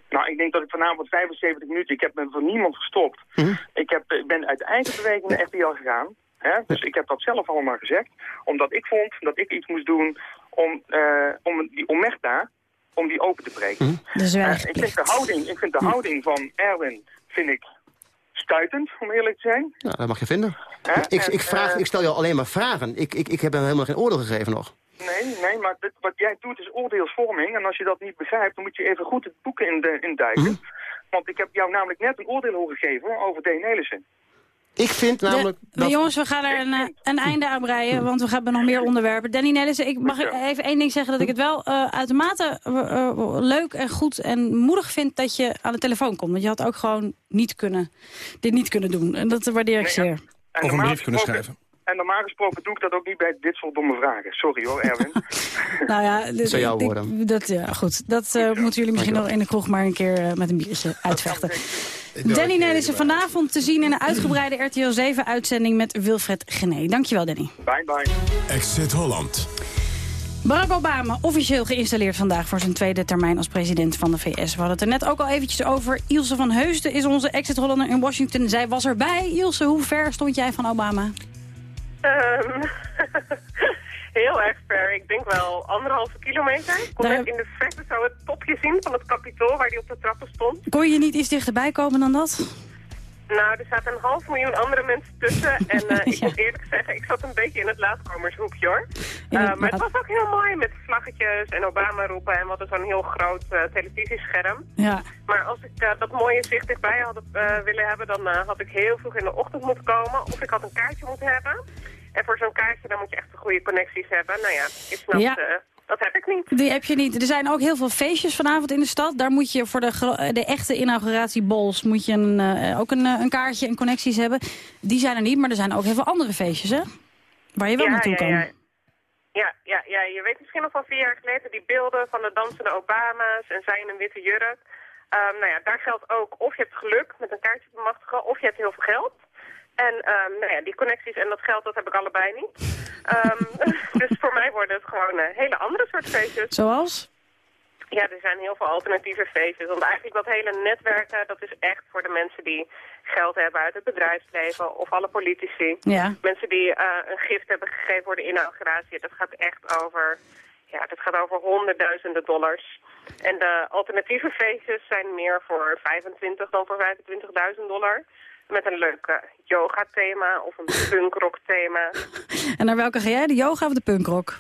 Nou, ik denk dat ik vanavond 75 minuten, ik heb me voor niemand gestopt. Ik, heb, ik ben uit eigen beweging naar FBL gegaan. Hè? Dus ik heb dat zelf allemaal gezegd. Omdat ik vond dat ik iets moest doen om, eh, om die Omerta, om die open te breken. Dus Eh, ik, vind de houding, ik vind de houding van Erwin vind ik stuitend, om eerlijk te zijn. Ja, dat mag je vinden. Ik, En, ik, vraag, eh, ik stel jou alleen maar vragen. Ik, ik, ik heb hem helemaal geen oordeel gegeven nog. Nee, nee, maar dit, wat jij doet is oordeelsvorming. En als je dat niet begrijpt, dan moet je even goed het boeken in, de, in duiken. Want ik heb jou namelijk net een oordeel horen geven over D. Nelissen. Ik vind namelijk... De, de jongens, we gaan er een, eh, een einde aan breien, want we hebben nog meer onderwerpen. Danny Nellissen, ik mag even één ding zeggen... dat ik het wel uh, uitermate uh, leuk en goed en moedig vind dat je aan de telefoon komt. Want je had ook gewoon niet kunnen, dit niet kunnen doen. En dat waardeer ik zeer. Of een brief kunnen schrijven. En normaal gesproken doe ik dat ook niet bij dit soort domme vragen. Sorry hoor, Erwin. nou ja, dat zou jou worden. Dat, ja, goed. Dat uh, moeten jullie misschien nog in de kroeg maar een keer uh, met een biertje uitvechten. Danny Nelissen vanavond te zien in een uitgebreide RTL 7-uitzending met Wilfred Gené. Dankjewel, Danny. Bye, bye. Exit Holland. Barack Obama, officieel geïnstalleerd vandaag voor zijn tweede termijn als president van de VS. We hadden het er net ook al eventjes over. Ilse van Heusden is onze exit-Hollander in Washington. Zij was erbij. Ilse, hoe ver stond jij van Obama? Um, heel erg ver. Ik denk wel anderhalve kilometer. Ik kon net in de verte zo het topje zien van het kapitool waar hij op de trappen stond. Kon je niet iets dichterbij komen dan dat? Nou, er zaten een half miljoen andere mensen tussen. En uh, ik moet eerlijk zeggen, ik zat een beetje in het laatkomershoekje hoor. Uh, maar het was ook heel mooi met vlaggetjes en Obama roepen. En wat is zo'n heel groot uh, televisiescherm. Ja. Maar als ik dat mooie zicht dichtbij had willen hebben, dan had ik heel vroeg in de ochtend moeten komen. Of ik had een kaartje moeten hebben. En voor zo'n kaartje dan moet je echt de goede connecties hebben. Nou ja, ik snap ja. Dat heb ik niet. Die heb je niet. Er zijn ook heel veel feestjes vanavond in de stad. Daar moet je voor de, de echte inauguratiebols moet je een, uh, ook een, een kaartje en connecties hebben. Die zijn er niet, maar er zijn ook heel veel andere feestjes, hè? Waar je wel ja, naartoe ja, kan. Ja. Ja, ja, ja, je weet misschien nog van vier jaar geleden die beelden van de dansende Obama's en zij in een witte jurk. Um, nou ja, daar geldt ook of je hebt geluk met een kaartje bemachtigen of je hebt heel veel geld. En um, nou ja, die connecties en dat geld, dat heb ik allebei niet. Um, dus voor mij worden het gewoon uh, hele andere soort feestjes. Zoals? Ja, er zijn heel veel alternatieve feestjes. Want eigenlijk dat hele netwerken, dat is echt voor de mensen die geld hebben uit het bedrijfsleven. Of alle politici. Ja. Mensen die uh, een gift hebben gegeven voor de inauguratie. Dat gaat echt over, ja, dat gaat over honderdduizenden dollars. En de alternatieve feestjes zijn meer voor 25 dan voor 25.000 dollar met een leuk yoga-thema of een punkrock-thema. En naar welke ga jij, de yoga of de punkrock?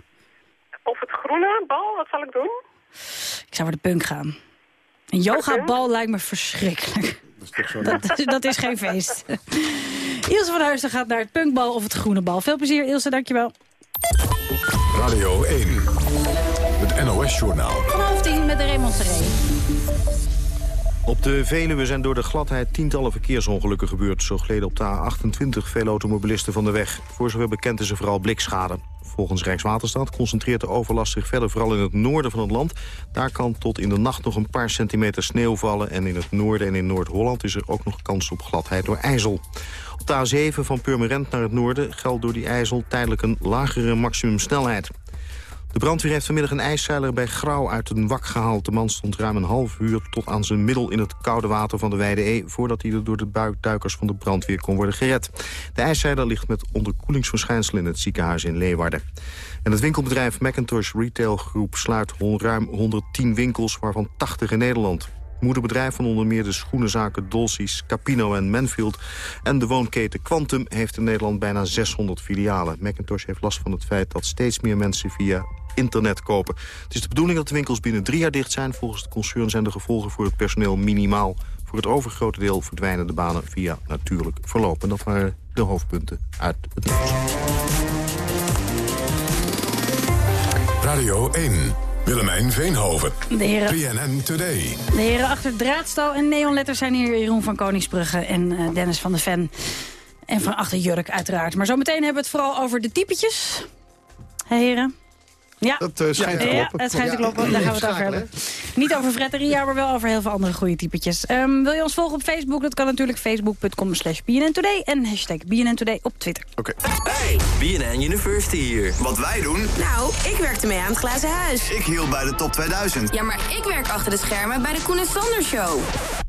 Of het groene bal, wat zal ik doen? Ik zou voor de punk gaan. Een yogabal lijkt me verschrikkelijk. Dat is toch zo dat, is, dat is geen feest. Ilse van Huizen gaat naar het punkbal of het groene bal. Veel plezier, Ilse, dankjewel. Radio 1, het NOS-journaal. Van half tien met de Raymond Seré. Op de Veluwe zijn door de gladheid tientallen verkeersongelukken gebeurd. Zo gleden op de A28 veel automobilisten van de weg. Voor zover bekend is er vooral blikschade. Volgens Rijkswaterstaat concentreert de overlast zich verder vooral in het noorden van het land. Daar kan tot in de nacht nog een paar centimeter sneeuw vallen. En in het noorden en in Noord-Holland is er ook nog kans op gladheid door ijzel. Op de A7 van Purmerend naar het noorden geldt door die ijzel tijdelijk een lagere maximumsnelheid. De brandweer heeft vanmiddag een ijszeiler bij Grauw uit een wak gehaald. De man stond ruim een half uur tot aan zijn middel in het koude water van de Weide E... voordat hij er door de buikduikers van de brandweer kon worden gered. De ijszeiler ligt met onderkoelingsverschijnselen in het ziekenhuis in Leeuwarden. En het winkelbedrijf Macintosh Retail Groep sluit ruim 110 winkels, waarvan 80 in Nederland. Moederbedrijf van onder meer de schoenenzaken Dolces, Capino en Manfield... en de woonketen Quantum heeft in Nederland bijna 600 filialen. Macintosh heeft last van het feit dat steeds meer mensen via internet kopen. Het is de bedoeling dat de winkels binnen drie jaar dicht zijn. Volgens het concern zijn de gevolgen voor het personeel minimaal. Voor het overgrote deel verdwijnen de banen via natuurlijk verloop. En dat waren de hoofdpunten uit het nieuws. Radio 1. Willemijn Veenhoven. De heren, PNN Today. de heren achter Draadstal en neonletters zijn hier Jeroen van Koningsbrugge en uh, Dennis van de Ven. En van achter Jurk uiteraard. Maar zometeen hebben we het vooral over de typetjes. Hé heren? Ja. Dat uh, schijnt te Ja, kloppen. het schijnt te kloppen. Daar gaan we het over hebben. Niet over Fred en Ria, maar wel over heel veel andere goede typetjes. Um, wil je ons volgen op Facebook? Dat kan natuurlijk facebook.com slash Today en hashtag BNN Today op Twitter. Oké. Hey, BNN University hier. Wat wij doen? Nou, ik werkte mee aan het glazen huis. Ik hield bij de top 2000. Ja, maar ik werk achter de schermen bij de Koen en Sander Show.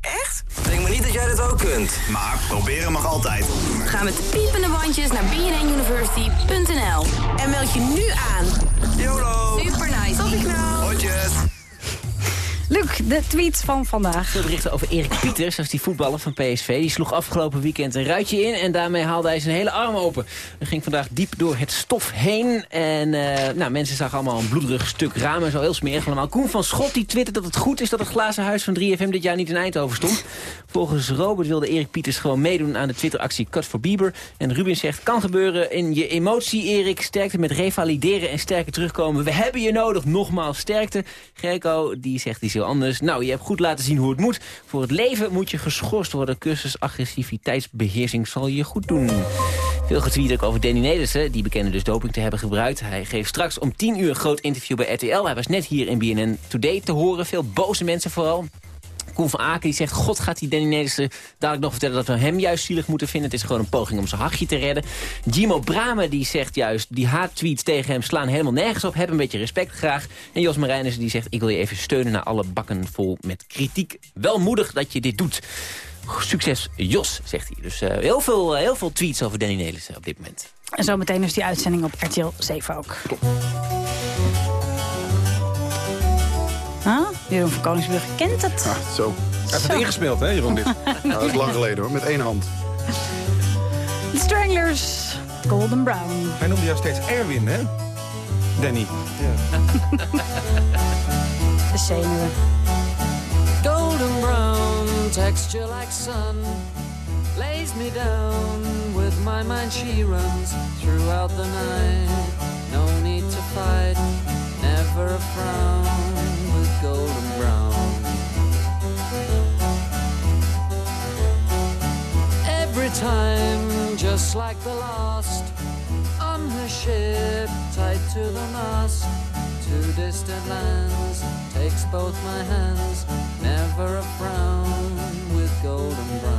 Echt? Denk maar niet dat jij dat ook kunt. Maar proberen mag altijd. Ga met de piepende bandjes naar bnnuniversity.nl en meld je nu aan. YOLO. Super nice. Tot ik nou. Hotjes. Oh, Luc, de tweet van vandaag. Veel berichten over Erik Pieters, dat is die voetballer van PSV. Die sloeg afgelopen weekend een ruitje in en daarmee haalde hij zijn hele arm open. Hij ging vandaag diep door het stof heen. En eh, nou, mensen zagen allemaal een bloederig stuk raam en zo heel smerig allemaal. Koen van Schot die twittert dat het goed is dat het glazen huis van 3FM dit jaar niet in Eindhoven stond. Volgens Robert wilde Erik Pieters gewoon meedoen aan de Twitteractie Cut for Bieber. En Ruben zegt, kan gebeuren in je emotie Erik. Sterkte met revalideren en sterker terugkomen. We hebben je nodig, nogmaals sterkte. Gerco die zegt iets anders. Nou, je hebt goed laten zien hoe het moet. Voor het leven moet je geschorst worden. Cursus agressiviteitsbeheersing zal je goed doen. Veel getweet over Danny Nedersen. Die bekende dus doping te hebben gebruikt. Hij geeft straks om 10 uur een groot interview bij RTL. Hij was net hier in BNN Today te horen. Veel boze mensen vooral. Koen van Aken die zegt, god gaat die Danny Nedersen dadelijk nog vertellen dat we hem juist zielig moeten vinden. Het is gewoon een poging om zijn hachje te redden. Gimo Brame die zegt juist, die haattweets tegen hem slaan helemaal nergens op. Heb een beetje respect graag. En Jos Marijnissen die zegt, ik wil je even steunen naar alle bakken vol met kritiek. Wel moedig dat je dit doet. Succes Jos, zegt hij. Dus uh, heel, veel, uh, heel veel tweets over Danny Nelissen op dit moment. En zometeen is die uitzending op RTL 7 ook. Jeroen van Koningsbrug kent het. Ah, zo. Hij heeft het ingespeeld, hè, Jeroen, dit? nou, dat is lang geleden, hoor. Met één hand. The Stranglers, Golden Brown. Hij noemde jou steeds Erwin, hè? Danny. Ja. De zenuwen. Golden brown, texture like sun. Lays me down with my mind she runs throughout the night. No need to fight, never a frown golden brown. Every time, just like the last, on the ship, tied to the mast, to distant lands, takes both my hands, never a frown with golden brown.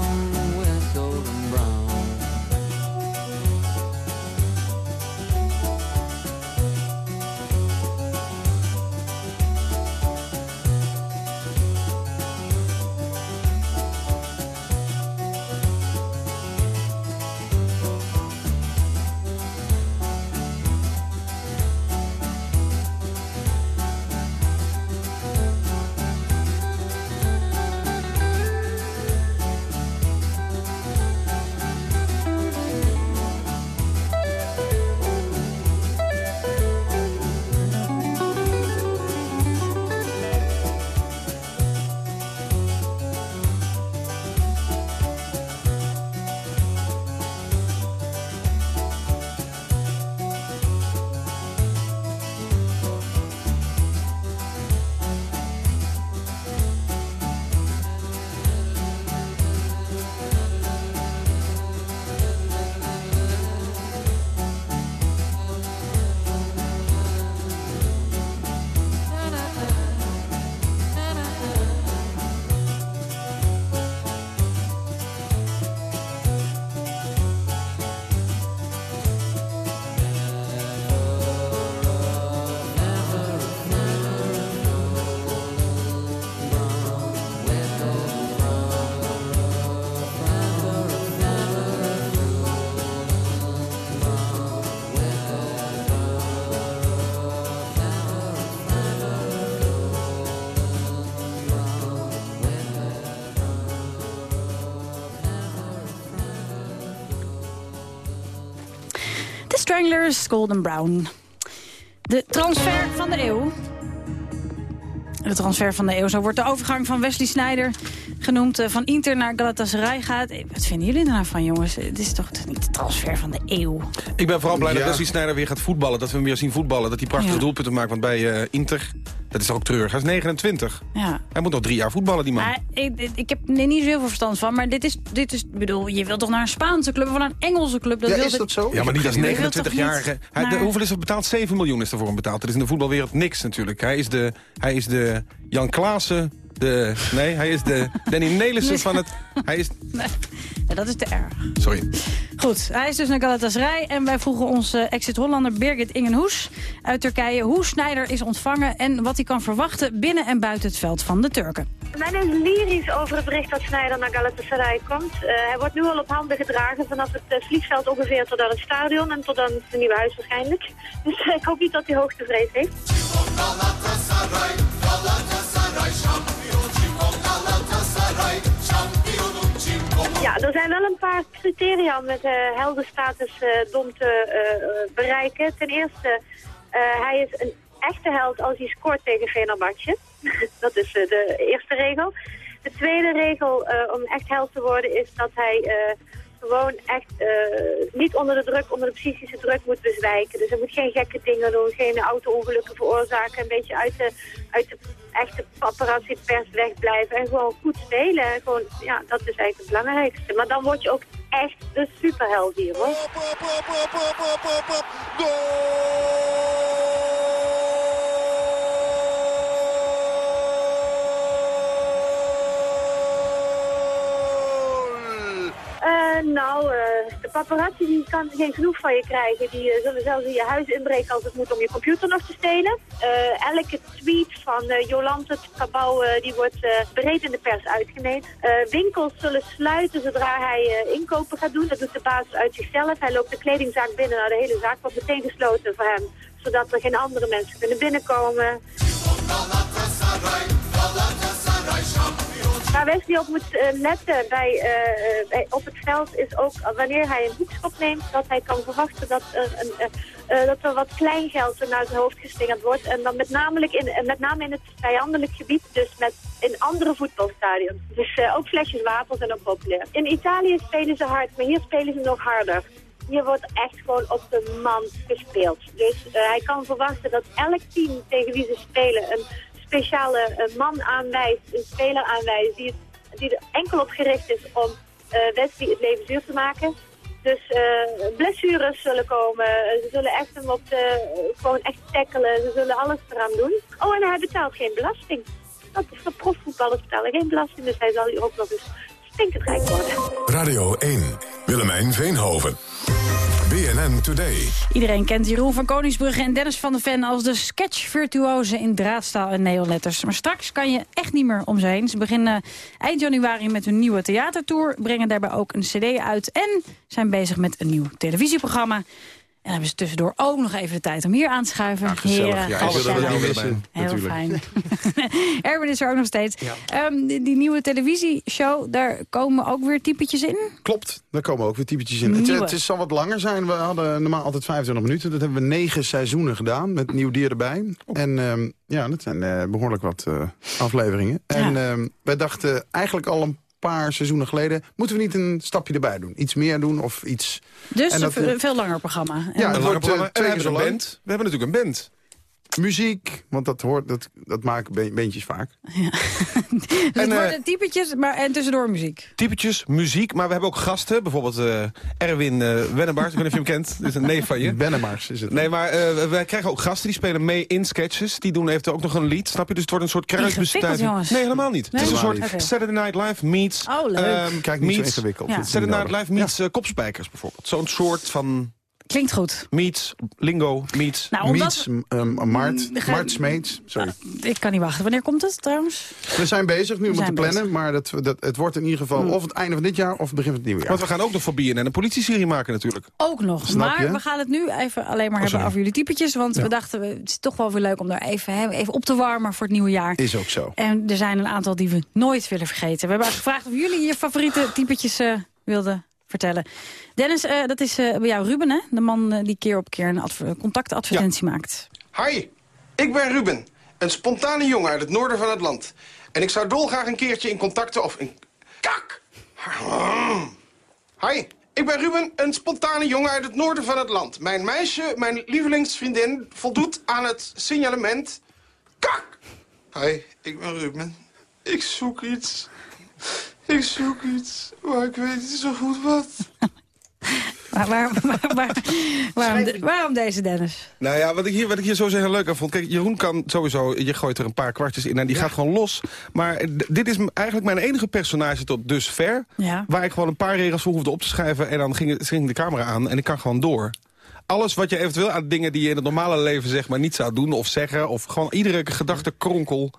Stranglers, Golden Brown. De transfer van de eeuw. De transfer van de eeuw. Zo wordt de overgang van Wesley Sneijder genoemd. eh, Van Inter naar Galatasaray gaat. Eh, Wat vinden jullie er nou van, jongens? Het is toch niet de transfer van de eeuw? Ik ben vooral blij dat. Wesley Sneijder weer gaat voetballen. Dat we hem weer zien voetballen. Dat hij prachtige Ja. doelpunten maakt. Want bij eh, Inter Dat is ook treurig. Hij is 29. Ja. Hij moet nog drie jaar voetballen, die man. Maar ik, ik- heb er niet zo heel veel verstand van. Maar dit is, dit is, ik bedoel, je wilt toch naar een Spaanse club of naar een Engelse club? Dat wil dit- Ja, maar niet als Je wilt toch 29-jarige. niet Hij- de- naar- Hoeveel is er betaald? 7 miljoen is er voor hem betaald. Dat is in de voetbalwereld niks natuurlijk. Hij is de, hij is de Jan Klaassen. De, nee, hij is de Danny Nelissen van het... Hij is... Nee, dat is te erg. Sorry. Goed, hij is dus naar Galatasaray. En wij vroegen onze exit-Hollander Birgit Ingenhoes uit Turkije... hoe Sneijder is ontvangen en wat hij kan verwachten... binnen en buiten het veld van de Turken. Men is lyrisch over het bericht dat Sneijder naar Galatasaray komt. Eh, hij wordt nu al op handen gedragen vanaf het eh, vliegveld ongeveer tot aan het stadion en tot aan het nieuwe huis waarschijnlijk. Dus ik hoop niet dat hij hoogtevrees heeft. Ja, er zijn wel een paar criteria om met eh heldenstatus eh dom te eh, bereiken. Ten eerste, hij is een echte held als hij scoort tegen Fenerbahce. dat is de eerste regel. De tweede regel om echt held te worden is dat hij gewoon echt eh, niet onder de druk, onder de psychische druk moet bezwijken. Dus hij moet geen gekke dingen doen, geen auto-ongelukken veroorzaken, een beetje uit de, uit de echte paparazzi-pers wegblijven en gewoon goed spelen. En gewoon, ja, dat is eigenlijk het belangrijkste. Maar dan word je ook echt de superheld hier, hoor. Eh, nou, eh, de paparazzi die kan geen genoeg van je krijgen. Die eh, zullen zelfs in je huis inbreken als het moet om je computer nog te stelen. Elke tweet van Jolante Cabau die wordt breed in de pers uitgeneemd. Eh, winkels zullen sluiten zodra hij inkopen gaat doen. Dat doet de baas uit zichzelf. Hij loopt de kledingzaak binnen. Nou, de hele zaak wordt meteen gesloten voor hem. Zodat er geen andere mensen kunnen binnenkomen. Waar Wesley op moet eh, letten bij, eh, eh, bij, op het veld is ook eh, wanneer hij een hoekschop neemt, dat hij kan verwachten dat er, een, eh, eh, dat er wat kleingeld naar zijn hoofd geslingerd wordt. En dan met, in, eh, met name in het vijandelijk gebied, dus met, in andere voetbalstadions. Dus eh, ook flesjes water zijn ook populair. In Italië spelen ze hard, maar hier spelen ze nog harder. Hier wordt echt gewoon op de man gespeeld. Dus eh, hij kan verwachten dat elk team tegen wie ze spelen een speciale eh, man aanwijst, een speler aanwijst, die, die er enkel op gericht is om eh, Wesley het leven zuur te maken. Dus eh, blessures zullen komen, ze zullen echt hem op gewoon echt tackelen, ze zullen alles eraan doen. Oh, en hij betaalt geen belasting. Dat is voor profvoetballers betalen geen belasting, dus hij zal hier ook nog eens stinkend rijk worden. Radio 1. Willemijn Veenhoven. BNN Today. Iedereen kent Jeroen van Koningsbrugge en Dennis van der Ven... als de sketchvirtuozen in draadstaal en neonletters. Maar straks kan je echt niet meer om ze heen. Ze beginnen eind januari met hun nieuwe theatertour... brengen daarbij ook een cd uit... en zijn bezig met een nieuw televisieprogramma... En hebben ze tussendoor ook nog even de tijd om hier aan te schuiven. Heren, Ja, alles er. missen, Heel natuurlijk. fijn. Erwin is er ook nog steeds. Ehm, die, die nieuwe televisieshow, daar komen ook weer typetjes in? Klopt, daar komen ook weer typetjes in. Het, het is zal wat langer zijn. We hadden normaal altijd 25 minuten. Dat hebben we negen seizoenen gedaan, met nieuw dier erbij. En ehm, ja, dat zijn eh, behoorlijk wat eh, afleveringen. En ehm, wij dachten eigenlijk al een paar seizoenen geleden... moeten we niet een stapje erbij doen? Iets meer doen of iets... Dus En dat, een eh, veel langer programma. En- Ja, Een het lange wordt programma. eh, En we hebben een band. We hebben natuurlijk een band. Muziek, want dat, hoort, dat, dat maken be- beentjes vaak. Dus het En, eh, worden typetjes, maar en tussendoor muziek. Typetjes, muziek, maar we hebben ook gasten. Bijvoorbeeld eh, Erwin eh Wennemars, ik weet niet of je hem kent. Dat is een neef van je. Bennemars is het. Nee, maar eh, wij krijgen ook gasten die spelen mee in sketches. Die doen eventueel ook nog een lied, snap je? Dus het wordt een soort kruisbestuiving. Nee, helemaal niet. Nee? Het is een soort. Saturday Night Live meets... Oh, leuk. ehm, Kijk, niet zo ingewikkeld. Ja. Saturday Night. Live meets eh, kopspijkers bijvoorbeeld. Zo'n soort van Klinkt goed. meets, lingo, meets... Nou, omdat... Miets, um, Maart, ga- Maart Smeets. Sorry. Ik kan niet wachten. Wanneer komt het trouwens? We zijn bezig nu om het te plannen. bezig. Maar dat, dat, het wordt in ieder geval of het einde van dit jaar of het begin van het nieuwe jaar. Want we gaan ook nog voor BNN een politieserie maken natuurlijk. Ook nog. Snap maar je? we gaan het nu even alleen maar hebben sorry. over jullie typetjes. Want we dachten, we- het is toch wel weer leuk om daar even, hè, even op te warmen voor het nieuwe jaar. Is ook zo. En er zijn een aantal die we nooit willen vergeten. We hebben gevraagd of jullie je favoriete typetjes eh, wilden vertellen. Dennis, eh, dat is eh, bij jou Ruben, hè? De man eh, die keer op keer een adver- contactadvertentie maakt. Hi, ik ben Ruben, een spontane jongen uit het noorden van het land. En ik zou dolgraag een keertje in contacten of in... Kak! Hi, ik ben Ruben, een spontane jongen uit het noorden van het land. Mijn meisje, mijn lievelingsvriendin, voldoet aan het signalement... Hi, ik ben Ruben. Ik zoek iets. Ik zoek iets, maar ik weet niet zo goed wat. Maar, waar, waar, waar- waarom, de- waarom deze, Dennis? Nou ja, wat ik hier, wat ik hier zo heel leuk aan vond. Kijk, Jeroen kan sowieso, je gooit er een paar kwartjes in en die gaat gewoon los. Maar dit is eigenlijk mijn enige personage tot dusver. Ja. Waar ik gewoon een paar regels voor hoefde op te schrijven. En dan ging, ging de camera aan en ik kan gewoon door. Alles wat je eventueel aan dingen die je in het normale leven zeg maar niet zou doen of zeggen. Of gewoon iedere gedachte kronkel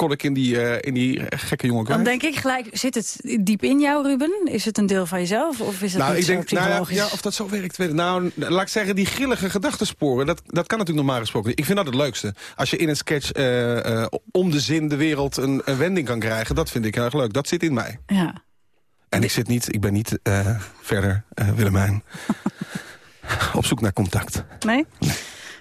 kon ik in die, eh, in die gekke jongen Dan kwijt. denk ik gelijk, zit het diep in jou, Ruben? Is het een deel van jezelf? Of is het Nou, ik denk, nou ja, of dat zo werkt, weet ik. Nou, laat ik zeggen, die grillige gedachtensporen, dat, dat kan natuurlijk normaal gesproken. Ik vind dat het leukste. Als je in een sketch eh, eh, om de zin de wereld een, een wending kan krijgen, dat vind ik heel erg leuk. Dat zit in mij. Ja. En ik zit niet, ik ben niet verder, Willemijn, op zoek naar contact. Nee?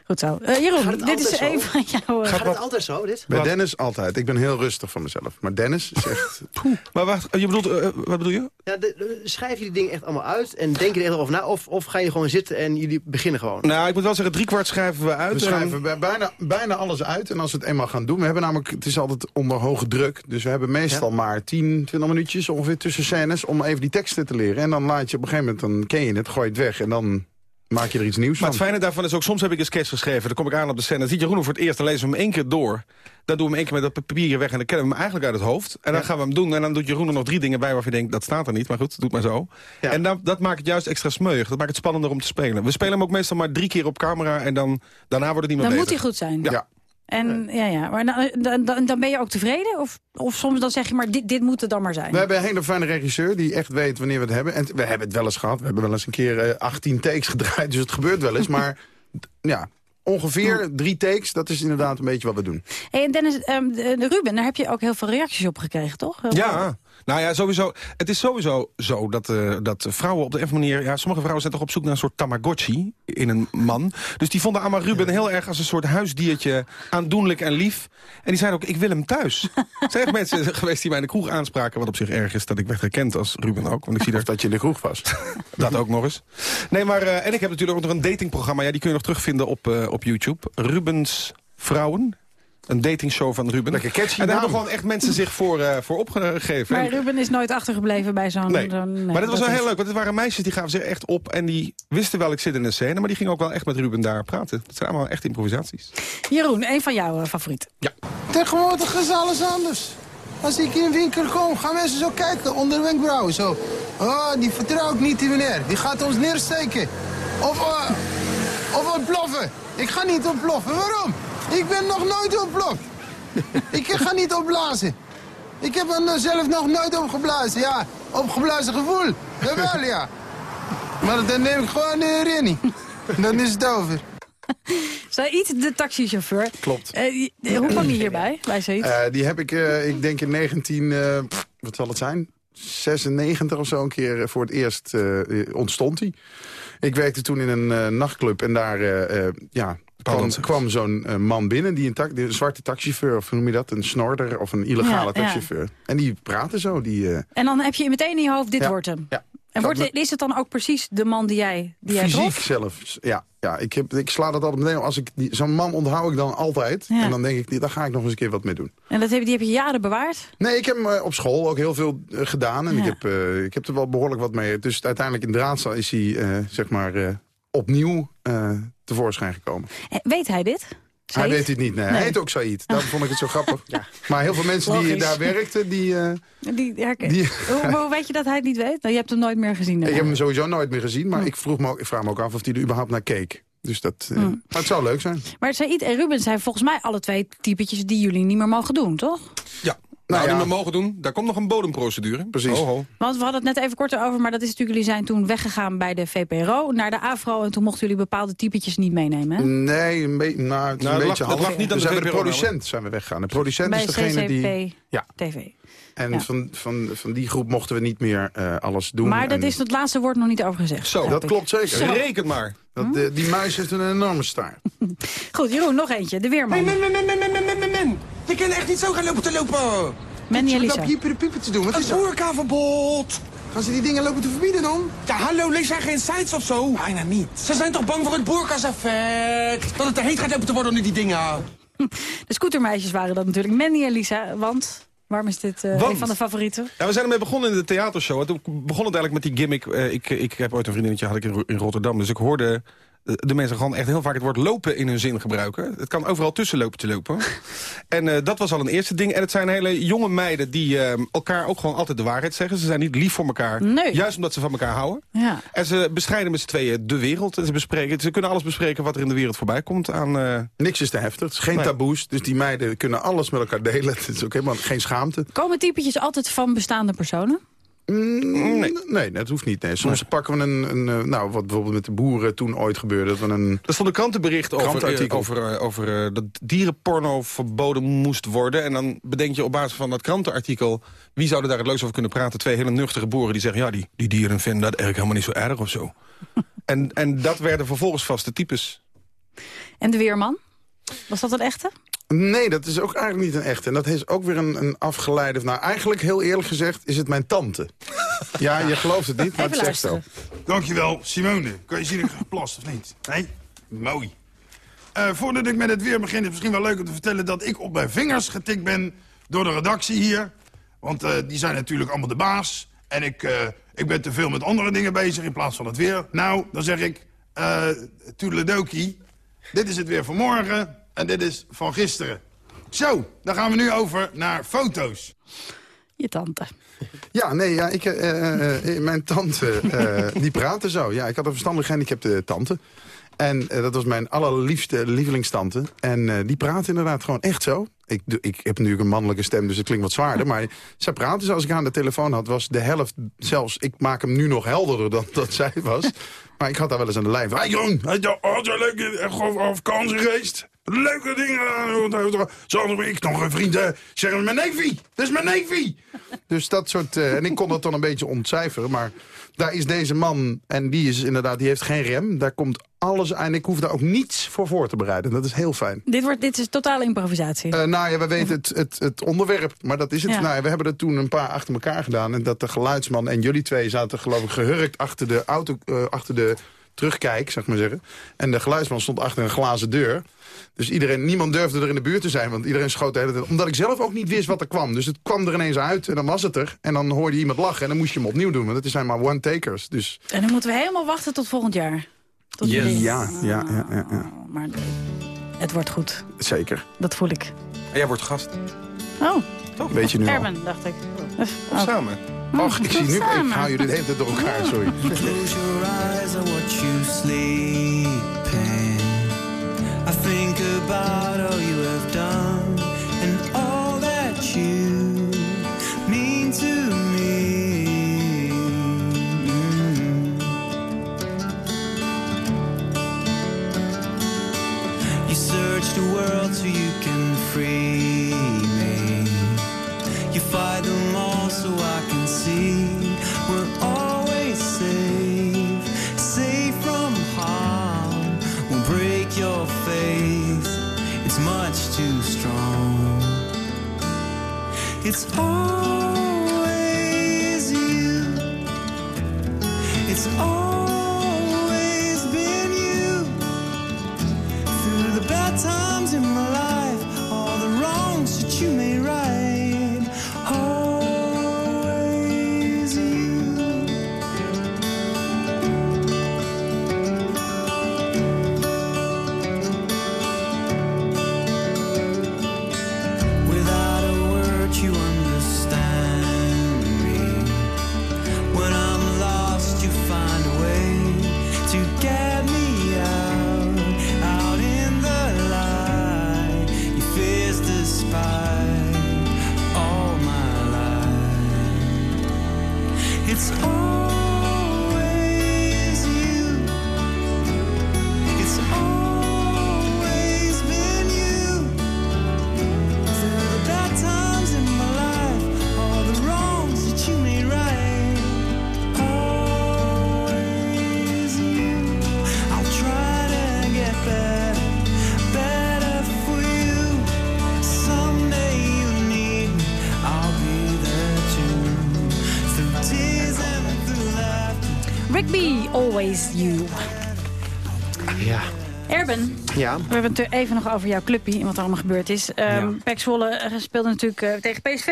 Goed zo. Eh, Jeroen, dit is een van jouw... eh, Gaat het altijd zo, dit? Bij Dennis altijd. Ik ben heel rustig van mezelf. Maar Dennis is echt... Maar wacht, je bedoelt, eh, wat bedoel je? Ja, de, de- schrijf je die dingen echt allemaal uit en denk je er echt over na? Of, of ga je gewoon zitten en jullie beginnen gewoon? Nou, ik moet wel zeggen, driekwart schrijven we uit. We dan- schrijven bij- bijna, bijna alles uit. En als we het eenmaal gaan doen... We hebben namelijk, het is altijd onder hoge druk. Dus we hebben meestal maar 10, 20 minuutjes ongeveer tussen scènes... om even die teksten te leren. En dan laat je op een gegeven moment, dan ken je het, gooi je het weg. En dan maak je er iets nieuws Maar van. het fijne daarvan is ook, soms heb ik een sketch geschreven... dan kom ik aan op de scène, dan ziet Jeroen hem voor het eerst... dan lezen we hem één keer door. Dan doen we hem één keer met dat papier weg... en dan kennen we hem eigenlijk uit het hoofd. En dan gaan we hem doen en dan doet Jeroen er nog drie dingen bij... waarvan je denkt, dat staat er niet, maar goed, doe het maar zo. En dan, dat maakt het juist extra smeuig. Dat maakt het spannender om te spelen. We spelen hem ook meestal maar drie keer op camera... en dan, daarna wordt het niet meer Dan moet hij goed zijn. Ja. En ja, ja. Maar dan, dan, dan ben je ook tevreden? Of, of soms dan zeg je maar, dit, dit moet het dan maar zijn. We hebben een hele fijne regisseur die echt weet wanneer we het hebben. En we hebben het wel eens gehad. We hebben wel eens een keer eh, 18 takes gedraaid. Dus het gebeurt wel eens. Maar ja, ongeveer drie takes. Dat is inderdaad een beetje wat we doen. Hey, en Dennis, ehm, de, Ruben, daar heb je ook heel veel reacties op gekregen, toch? Heel. Ja, nou ja, sowieso. Het is sowieso zo dat, eh, dat vrouwen op de een of andere manier... Ja, sommige vrouwen zijn toch op zoek naar een soort tamagotchi in een man. Dus die vonden Ama Ruben heel erg als een soort huisdiertje aandoenlijk en lief. En die zeiden ook, ik wil hem thuis. Er zijn echt mensen geweest die mij in de kroeg aanspraken... wat op zich erg is dat ik werd herkend als Ruben ook. Want ik zie dat je in de kroeg was. dat ook nog eens. Nee, maar... eh, en ik heb natuurlijk ook nog een datingprogramma. Ja, die kun je nog terugvinden op, eh, op YouTube. Rubens Vrouwen. Een datingshow van Ruben. Lekker catchy En daar naam. hebben gewoon echt mensen zich voor, eh, voor opgegeven. Maar En- Ruben is nooit achtergebleven bij zo'n... Nee. nee, maar dat was wel is- heel leuk, want het waren meisjes die gaven zich echt op... en die wisten wel, ik zit in een scène... maar die gingen ook wel echt met Ruben daar praten. Dat zijn allemaal echt improvisaties. Jeroen, een van jouw eh, favorieten. Tegenwoordig is alles anders. Als ik in een winkel kom, gaan mensen zo kijken, onder de wenkbrauwen. Zo. Oh, die vertrouw ik niet, die meneer. Die gaat ons neersteken. Of, eh, of ontploffen. Ik ga niet ontploffen. Waarom? Ik ben nog nooit ontploft. ik ga niet opblazen. Ik heb er zelf nog nooit opgeblazen. Ja, opgeblazen gevoel. Jawel, ja. Maar dan neem ik gewoon uh, Rennie. Dan is het over. Said, de taxichauffeur. Klopt. Eh, je- hoe kwam je hierbij, bij Said? Eh, die heb ik, eh, ik denk in 19, eh, pff, wat zal het zijn? 96 of zo een keer eh, voor het eerst eh, eh, ontstond hij. Ik werkte toen in een eh, nachtclub en daar eh, eh, ja, kwam, Pardon. kwam zo'n eh, man binnen, die een, ta- die- een zwarte taxichauffeur, of hoe noem je dat? Een snorder of een illegale Ja, ja. taxichauffeur. En die praten zo. Die, eh, En dan heb je meteen in je hoofd, dit Ja, wordt hem. ja. En wordt, is het dan ook precies de man die jij, die jij Fysiek trof? zelf, ja. ja ik, heb, ik sla dat altijd meteen. Als ik Zo'n man onthoud ik dan altijd. Ja. En dan denk ik, daar ga ik nog eens een keer wat mee doen. En dat heb, die heb je jaren bewaard? Nee, ik heb hem eh, op school ook heel veel gedaan. En Ja. ik, heb, ik heb er wel behoorlijk wat mee. Dus uiteindelijk in Draadzaal is hij, eh, zeg maar, eh, opnieuw eh, tevoorschijn gekomen. Eh, Weet hij dit? Hij weet het niet, nee. Nee. Hij heet ook Said. Daarom vond ik het zo grappig. Maar heel veel mensen die daar werkten, die... eh, Die, herken- Die- hoe, hoe weet je dat hij het niet weet? Nou, je hebt hem nooit meer gezien. ik heb hem sowieso nooit meer gezien. Hm. Maar ik, vroeg me ook, ik vraag me ook af of hij er überhaupt naar keek. Dus dat... eh, Hm. Maar het zou leuk zijn. Maar Said en Ruben zijn volgens mij alle twee typetjes die jullie niet meer mogen doen, toch? Ja. Nou, ja. die we mogen doen. Daar komt nog een bodemprocedure. Precies. Ho, ho. Want we hadden het net even kort over, maar dat is natuurlijk, jullie zijn toen weggegaan bij de VPRO naar de AVRO en toen mochten jullie bepaalde typetjes niet meenemen. hè? Nee, een, be nou, het is Nou, een het beetje lag- het half. lag niet aan de producent zijn we weggegaan. De producent bij is degene die... CCP Ja. TV. En Ja. van, van, van die groep mochten we niet meer eh, alles doen. Maar dat En is het laatste woord nog niet over gezegd. Zo, dat ik. klopt zeker. Zo. Reken maar. Dat, de- die muis heeft een enorme staart. Goed, Jeroen, nog eentje. De Weerman. men, men, men, men, men, men, men, men. Je kan echt niet zo gaan lopen te lopen. Manny Ze Elisa. lopen hier piepen te doen. Wat is dat? verbod. Gaan ze die dingen lopen te verbieden dan? Ja, hallo, lees jij geen sites of zo? Bijna niet. Ze zijn toch bang voor het boerkaseffect? Dat het te heet gaat lopen te worden onder die dingen. De scootermeisjes waren dat natuurlijk. Mandy en Lisa, want... Waarom is dit eh, Want- een van de favorieten? Ja, we zijn ermee begonnen in de theatershow. En Toen begon het eigenlijk met die gimmick. eh, ik, ik heb ooit een vriendinnetje had ik in, in Rotterdam. Dus ik hoorde de mensen gewoon echt heel vaak het woord lopen in hun zin gebruiken. Het kan overal tussen lopen te lopen. en eh, dat was al een eerste ding. En het zijn hele jonge meiden die eh, elkaar ook gewoon altijd de waarheid zeggen. Ze zijn niet lief voor elkaar. Nee. Juist omdat ze van elkaar houden. Ja. En ze bestrijden met z'n tweeën de wereld. En ze, bespreken, ze kunnen alles bespreken wat er in de wereld voorbij komt. Aan, eh, Niks is te heftig. Het is geen Nee. taboes. Dus die meiden kunnen alles met elkaar delen. Het is ook helemaal geen schaamte. Komen typetjes altijd van bestaande personen? Mm, nee. dat hoeft niet. Nee. Soms pakken we een, een, eh, nou, wat bijvoorbeeld met de boeren toen ooit gebeurde. Dat we een Er stond een krantenbericht over, eh, over, eh, over eh, dat dierenporno verboden moest worden. En dan bedenk je op basis van dat krantenartikel... wie zouden daar het leukst over kunnen praten? Twee hele nuchtere boeren die zeggen... ja, die, die dieren vinden dat eigenlijk helemaal niet zo erg of zo. en, en dat werden vervolgens vaste types. En de Weerman? Was dat een echte? Nee, dat is ook eigenlijk niet een echte. En dat is ook weer een, een afgeleide... Nou, eigenlijk heel eerlijk gezegd is het mijn tante. Ja, je gelooft het niet, maar Even het echt zo. Dankjewel, Simone. Kan je zien dat ik geplast of niet? Nee? Mooi. Eh, voordat ik met het weer begin, is het misschien wel leuk om te vertellen... dat ik op mijn vingers getikt ben door de redactie hier. Want eh, die zijn natuurlijk allemaal de baas. En ik, eh, ik ben te veel met andere dingen bezig in plaats van het weer. Nou, dan zeg ik, eh toedeledokie. Dit is het weer van morgen en dit is van gisteren. Zo, dan gaan we nu over naar foto's. Je tante. Ja, nee, ja, ik, eh, eh, eh, mijn tante, eh, die praatte zo. Ja, ik had een verstandig gehandicapte tante. En dat was mijn allerliefste lievelingstante. En eh, die praatte inderdaad gewoon echt zo. Ik, ik heb natuurlijk een mannelijke stem, dus het klinkt wat zwaarder. Maar zij praatte zoals ik haar aan de telefoon had, was de helft zelfs... Ik maak hem nu nog helderder dan dat zij was. Maar ik had daar wel eens aan de lijn van... Hey Jeroen, had je eh, op- op vakantie geweest? Leuke dingen. Zo ik nog een vriend. eh, Zeggen mijn neefie. Dat is mijn neefie. Dus dat soort... eh, en ik kon dat dan een beetje ontcijferen. Maar daar is deze man, en die is inderdaad, die heeft geen rem. Daar komt alles aan. Ik hoef daar ook niets voor voor te bereiden. Dat is heel fijn. Dit, wordt, dit is totale improvisatie. Eh, nou ja, we weten het, het, het onderwerp, maar dat is het. Ja. Nou, ja, we hebben er toen een paar achter elkaar gedaan. En dat de geluidsman en jullie twee zaten geloof ik gehurkt achter de auto, eh, achter de terugkijk, zeg maar zeggen. En de geluidsman stond achter een glazen deur. Dus iedereen, niemand durfde er in de buurt te zijn, want iedereen schoot de hele tijd. Omdat ik zelf ook niet wist wat er kwam. Dus het kwam er ineens uit en dan was het er. En dan hoorde je iemand lachen en dan moest je hem opnieuw doen. Want het zijn maar one-takers. Dus En dan moeten we helemaal wachten tot volgend jaar. Tot ja, juli. ja, ja, ja, ja, ja. Maar het wordt goed. zeker. Dat voel ik. En jij wordt gast. Oh, Weet je nu al. Erben, dacht ik. Of samen. Och, ik zie nu, ik hou jullie de hele tijd door elkaar, sorry. Close your eyes, I watch you sleeping. I think about all you have done and all that you mean to me. You search the world so you can free me. You fight them all so I can see we're always safe, safe from harm. Won't break your faith, it's much too strong. It's always Ja. we hebben het er even nog over jouw clubje en wat er allemaal gebeurd is. Um, Ja. Pek Zwolle eh, speelde natuurlijk eh, tegen PSV,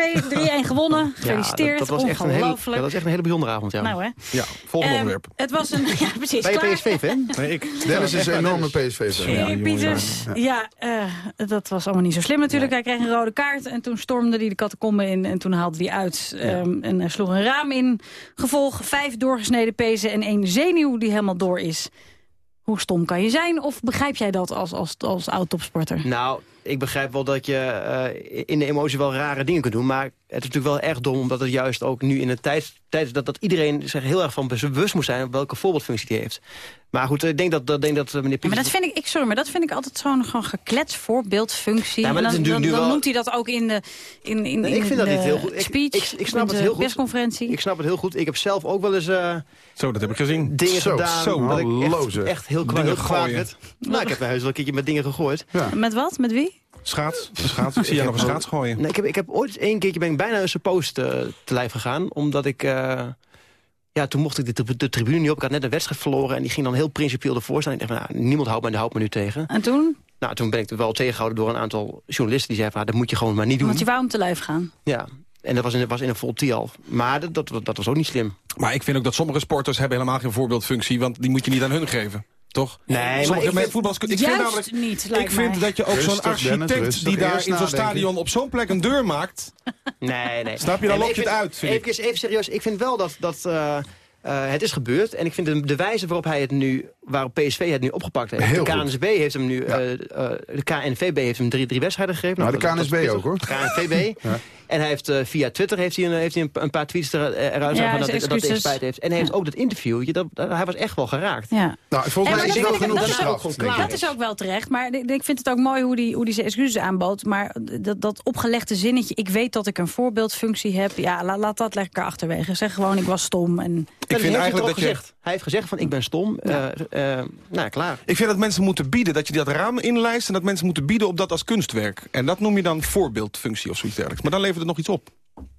3-1 gewonnen. Gefeliciteerd, Ja, dat, dat was echt een hele, ongelooflijk. ja, dat is echt een hele bijzondere avond, ja. Nou hè. Ja, volgende Ehm, onderwerp. Het was een... Ja, precies. Ben je klaar. PSV-fan? Nee, ik. Dennis is een enorme PSV-fan. Erik Pieters, ja, eh, dat was allemaal niet zo slim natuurlijk. Hij kreeg een rode kaart en toen stormde hij de catacombe in... en toen haalde hij uit ehm, en hij sloeg een raam in. Gevolg vijf doorgesneden pezen en één zenuw die helemaal door is. Hoe stom kan je zijn? Of begrijp jij dat als, als, als oud-topsporter? Nou, ik begrijp wel dat je eh, in de emotie wel rare dingen kunt doen. Maar het is natuurlijk wel erg dom, omdat het juist ook nu in een tijd, tijd is... Dat, dat iedereen zich heel erg van bewust moet zijn... welke voorbeeldfunctie die heeft. Maar goed, ik denk dat, dat, denk dat eh, meneer Ja, Pieters... maar dat vind ik, ik, sorry, maar dat vind ik altijd zo'n gewoon geklets voorbeeldfunctie. Ja, maar dan, dan, nu dan wel- noemt hij dat ook in de, in, in, Nee, in ik vind dat de niet heel goed. Ik- speech, ik- ik snap in het de heel goed. persconferentie. Ik snap het heel goed. Ik heb zelf ook wel eens eh, Zo, dat heb ik gezien. dingen zo, gedaan... Zo, dat ik echt, echt heel, heel kwaad werd. Nou, ik heb bij huis wel een keertje met dingen gegooid. Met wat? Met wie? Schaats, schaats. Ik zie jij nog een schaats gooien. Nee, ik, heb, ik heb ooit één keertje ben ik bijna een suppost eh, te lijf gegaan. Omdat ik... eh, ja, toen mocht ik de, tri- de tribune niet op. Ik had net een wedstrijd verloren. En die ging dan heel principieel ervoor staan. Ik dacht, van, nou, niemand houdt me, houdt me nu tegen. En toen? Nou, toen ben ik er wel tegengehouden door een aantal journalisten. Die zeiden van, ah, dat moet je gewoon maar niet doen. Want je wou hem te lijf gaan. Ja, en dat was in, was in een vol al. Maar dat, dat, dat was ook niet slim. Maar ik vind ook dat sommige sporters hebben helemaal geen voorbeeldfunctie... want die moet je niet aan hun geven. Toch? Nee, maar Sommige ik met vind- voetbals... Ik Juist vind namelijk, niet, Ik vind mij. dat je ook zo'n architect... Dennis, die daar in zo'n stadion op zo'n plek een deur maakt... Nee, nee. Snap je? Dan Nee, maar je het uit, vind ik. even, even serieus, ik vind wel dat... dat eh, eh, het is gebeurd en ik vind de, de wijze waarop hij het nu, waarop PSV het nu opgepakt heeft. Heel de goed. KNSB heeft hem nu, eh, eh, de KNVB heeft hem drie, drie wedstrijden gegeven. Nou, de dat- dat is KNSB ook, hoor. De KNVB. En hij heeft eh, via Twitter heeft hij een, heeft hij een, een paar tweets er, eruit Ja, van dat, zijn dat hij spijt heeft. En hij heeft ook dat interviewtje, dat, dat- hij was echt wel geraakt. Ja. Nou, volgens En mij maar is dat wel genoeg dat is gestraft. ook. Dat is ook wel terecht, maar ik vind het ook mooi hoe die, hoe die zijn excuses aanbood. Maar dat, dat opgelegde zinnetje, ik weet dat ik een voorbeeldfunctie heb. Ja, la- laat dat lekker achterwege. Zeg gewoon, ik was stom. En... Dat Ik vind eigenlijk ook dat je... gezegd. Hij heeft gezegd van ik ben stom. eh eh, nou, klaar. Ik vind dat mensen moeten bieden, dat je dat raam inlijst... en dat mensen moeten bieden op dat als kunstwerk. En dat noem je dan voorbeeldfunctie of zoiets dergelijks. Maar dan levert het nog iets op.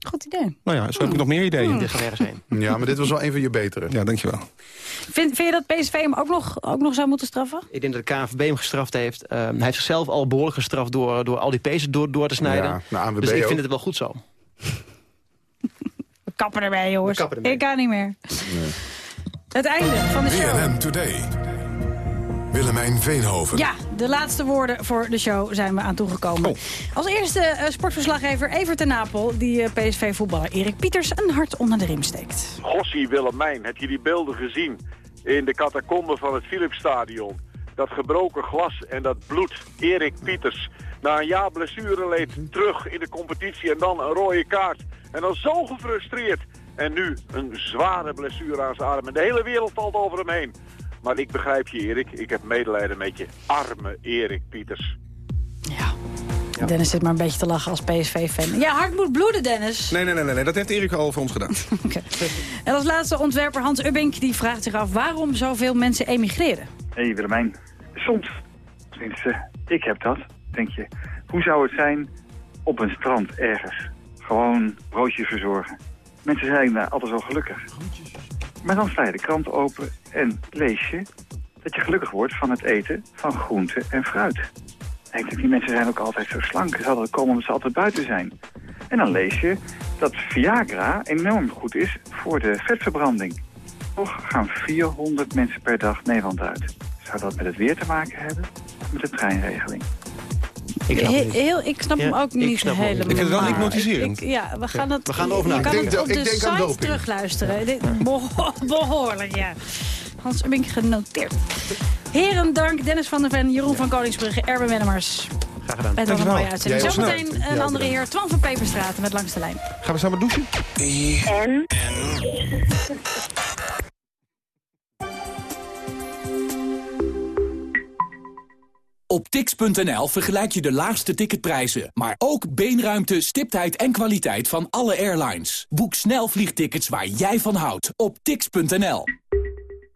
Goed idee. Nou ja, zo heb ik nog meer ideeën. Dit gaat nergens heen. Ja, maar dit was wel een van je betere. Ja, dankjewel. Vind, vind je dat PSV hem ook nog, ook nog zou moeten straffen? Ik denk dat de KNVB hem gestraft heeft. Eh, hij heeft zichzelf al behoorlijk gestraft door, door al die pezen door, door te snijden. Ja, nou, ANWB dus ik ook. vind het wel goed zo. We kappen erbij, jongens. We kappen ermee. Ik ga niet meer. Het einde van de show. BNN Today. Willemijn Veenhoven. Ja, de laatste woorden voor de show zijn we aan toegekomen. Als eerste eh, sportverslaggever Evert ten Napel... die eh, PSV-voetballer Erik Pieters een hart onder de riem steekt. Gossie Willemijn, heb je die beelden gezien in de catacomben van het Philipsstadion? Dat gebroken glas en dat bloed. Erik Pieters, na een jaar blessure leed terug in de competitie en dan een rode kaart. En dan zo gefrustreerd. En nu een zware blessure aan zijn arm. En de hele wereld valt over hem heen. Maar ik begrijp je Erik, ik heb medelijden met je. Arme Erik Pieters. Dennis zit maar een beetje te lachen als PSV-fan. Ja, hart moet bloeden, Dennis. Nee, nee, nee, nee, nee. dat heeft Erik al voor ons gedaan. En als laatste ontwerper Hans Ubbink die vraagt zich af... waarom zoveel mensen emigreren? Hé hey Willemijn, soms, tenminste, ik heb dat, denk je. Hoe zou het zijn op een strand ergens? Gewoon broodjes verzorgen. Mensen zijn daar altijd wel gelukkig. Maar dan sla je de krant open en lees je dat je gelukkig wordt van het eten van groente en fruit. Die mensen zijn ook altijd zo slank. Ze hadden komen omdat ze altijd buiten zijn. En dan lees je dat Viagra enorm goed is voor de vetverbranding. Toch gaan 400 mensen per dag Nederland uit. Zou dat met het weer te maken hebben? Met de treinregeling? Ik snap He- heel, ik snap hem Ja, ook ik niet snap hem ook niet. helemaal. Ik vind het wel hypnotiserend. ja, we gaan het, We gaan erover Je nadenken. kan Ik het denk op de ik denk aan site terugluisteren. Beho- Behoorlijk, ja. Hans Ubbink genoteerd. Heren, dank. Dennis van der Ven, Jeroen van Koningsbrugge, Erben Wennemars. Graag gedaan. Het was een mooie uitzending. Zometeen een Ja, andere bedankt. heer, Twan van Peperstraat met Langs de Lijn. Gaan we samen douchen? En? Op tix.nl vergelijk je de laagste ticketprijzen, maar ook beenruimte, stiptheid en kwaliteit van alle airlines. Boek snel vliegtickets waar jij van houdt op tix.nl.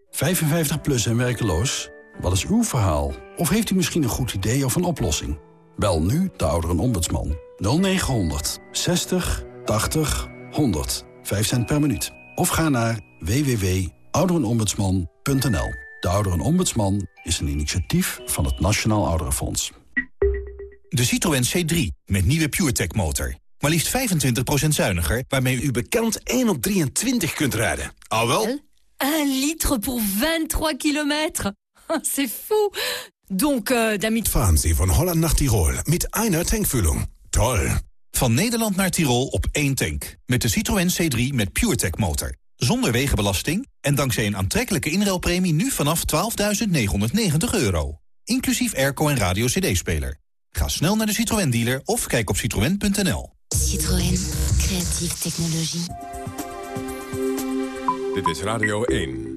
55 plus en werkeloos? Wat is uw verhaal? Of heeft u misschien een goed idee of een oplossing? Bel nu de ouderenombudsman 0900 60 80 100. 5 cent per minuut. Of ga naar www.ouderenombudsman.nl. De Ouderenombudsman is een initiatief van het Nationaal Ouderenfonds. De Citroën C3 met nieuwe PureTech motor. Maar liefst 25% zuiniger, waarmee u bekend 1 op 23 kunt rijden. Al wel? 1 litre pour 23 kilometer. C'est fou. Donc, euh, damit... Fahren Sie von Holland nach Tirol mit einer Tankfüllung. Toll. Van Nederland naar Tirol op één tank. Met de Citroën C3 met PureTech motor. Zonder wegenbelasting en dankzij een aantrekkelijke inruilpremie nu vanaf 12.990 euro. Inclusief airco en radio cd-speler. Ga snel naar de Citroën dealer of kijk op citroën.nl. Citroën. Creatieve technologie. Dit is Radio 1.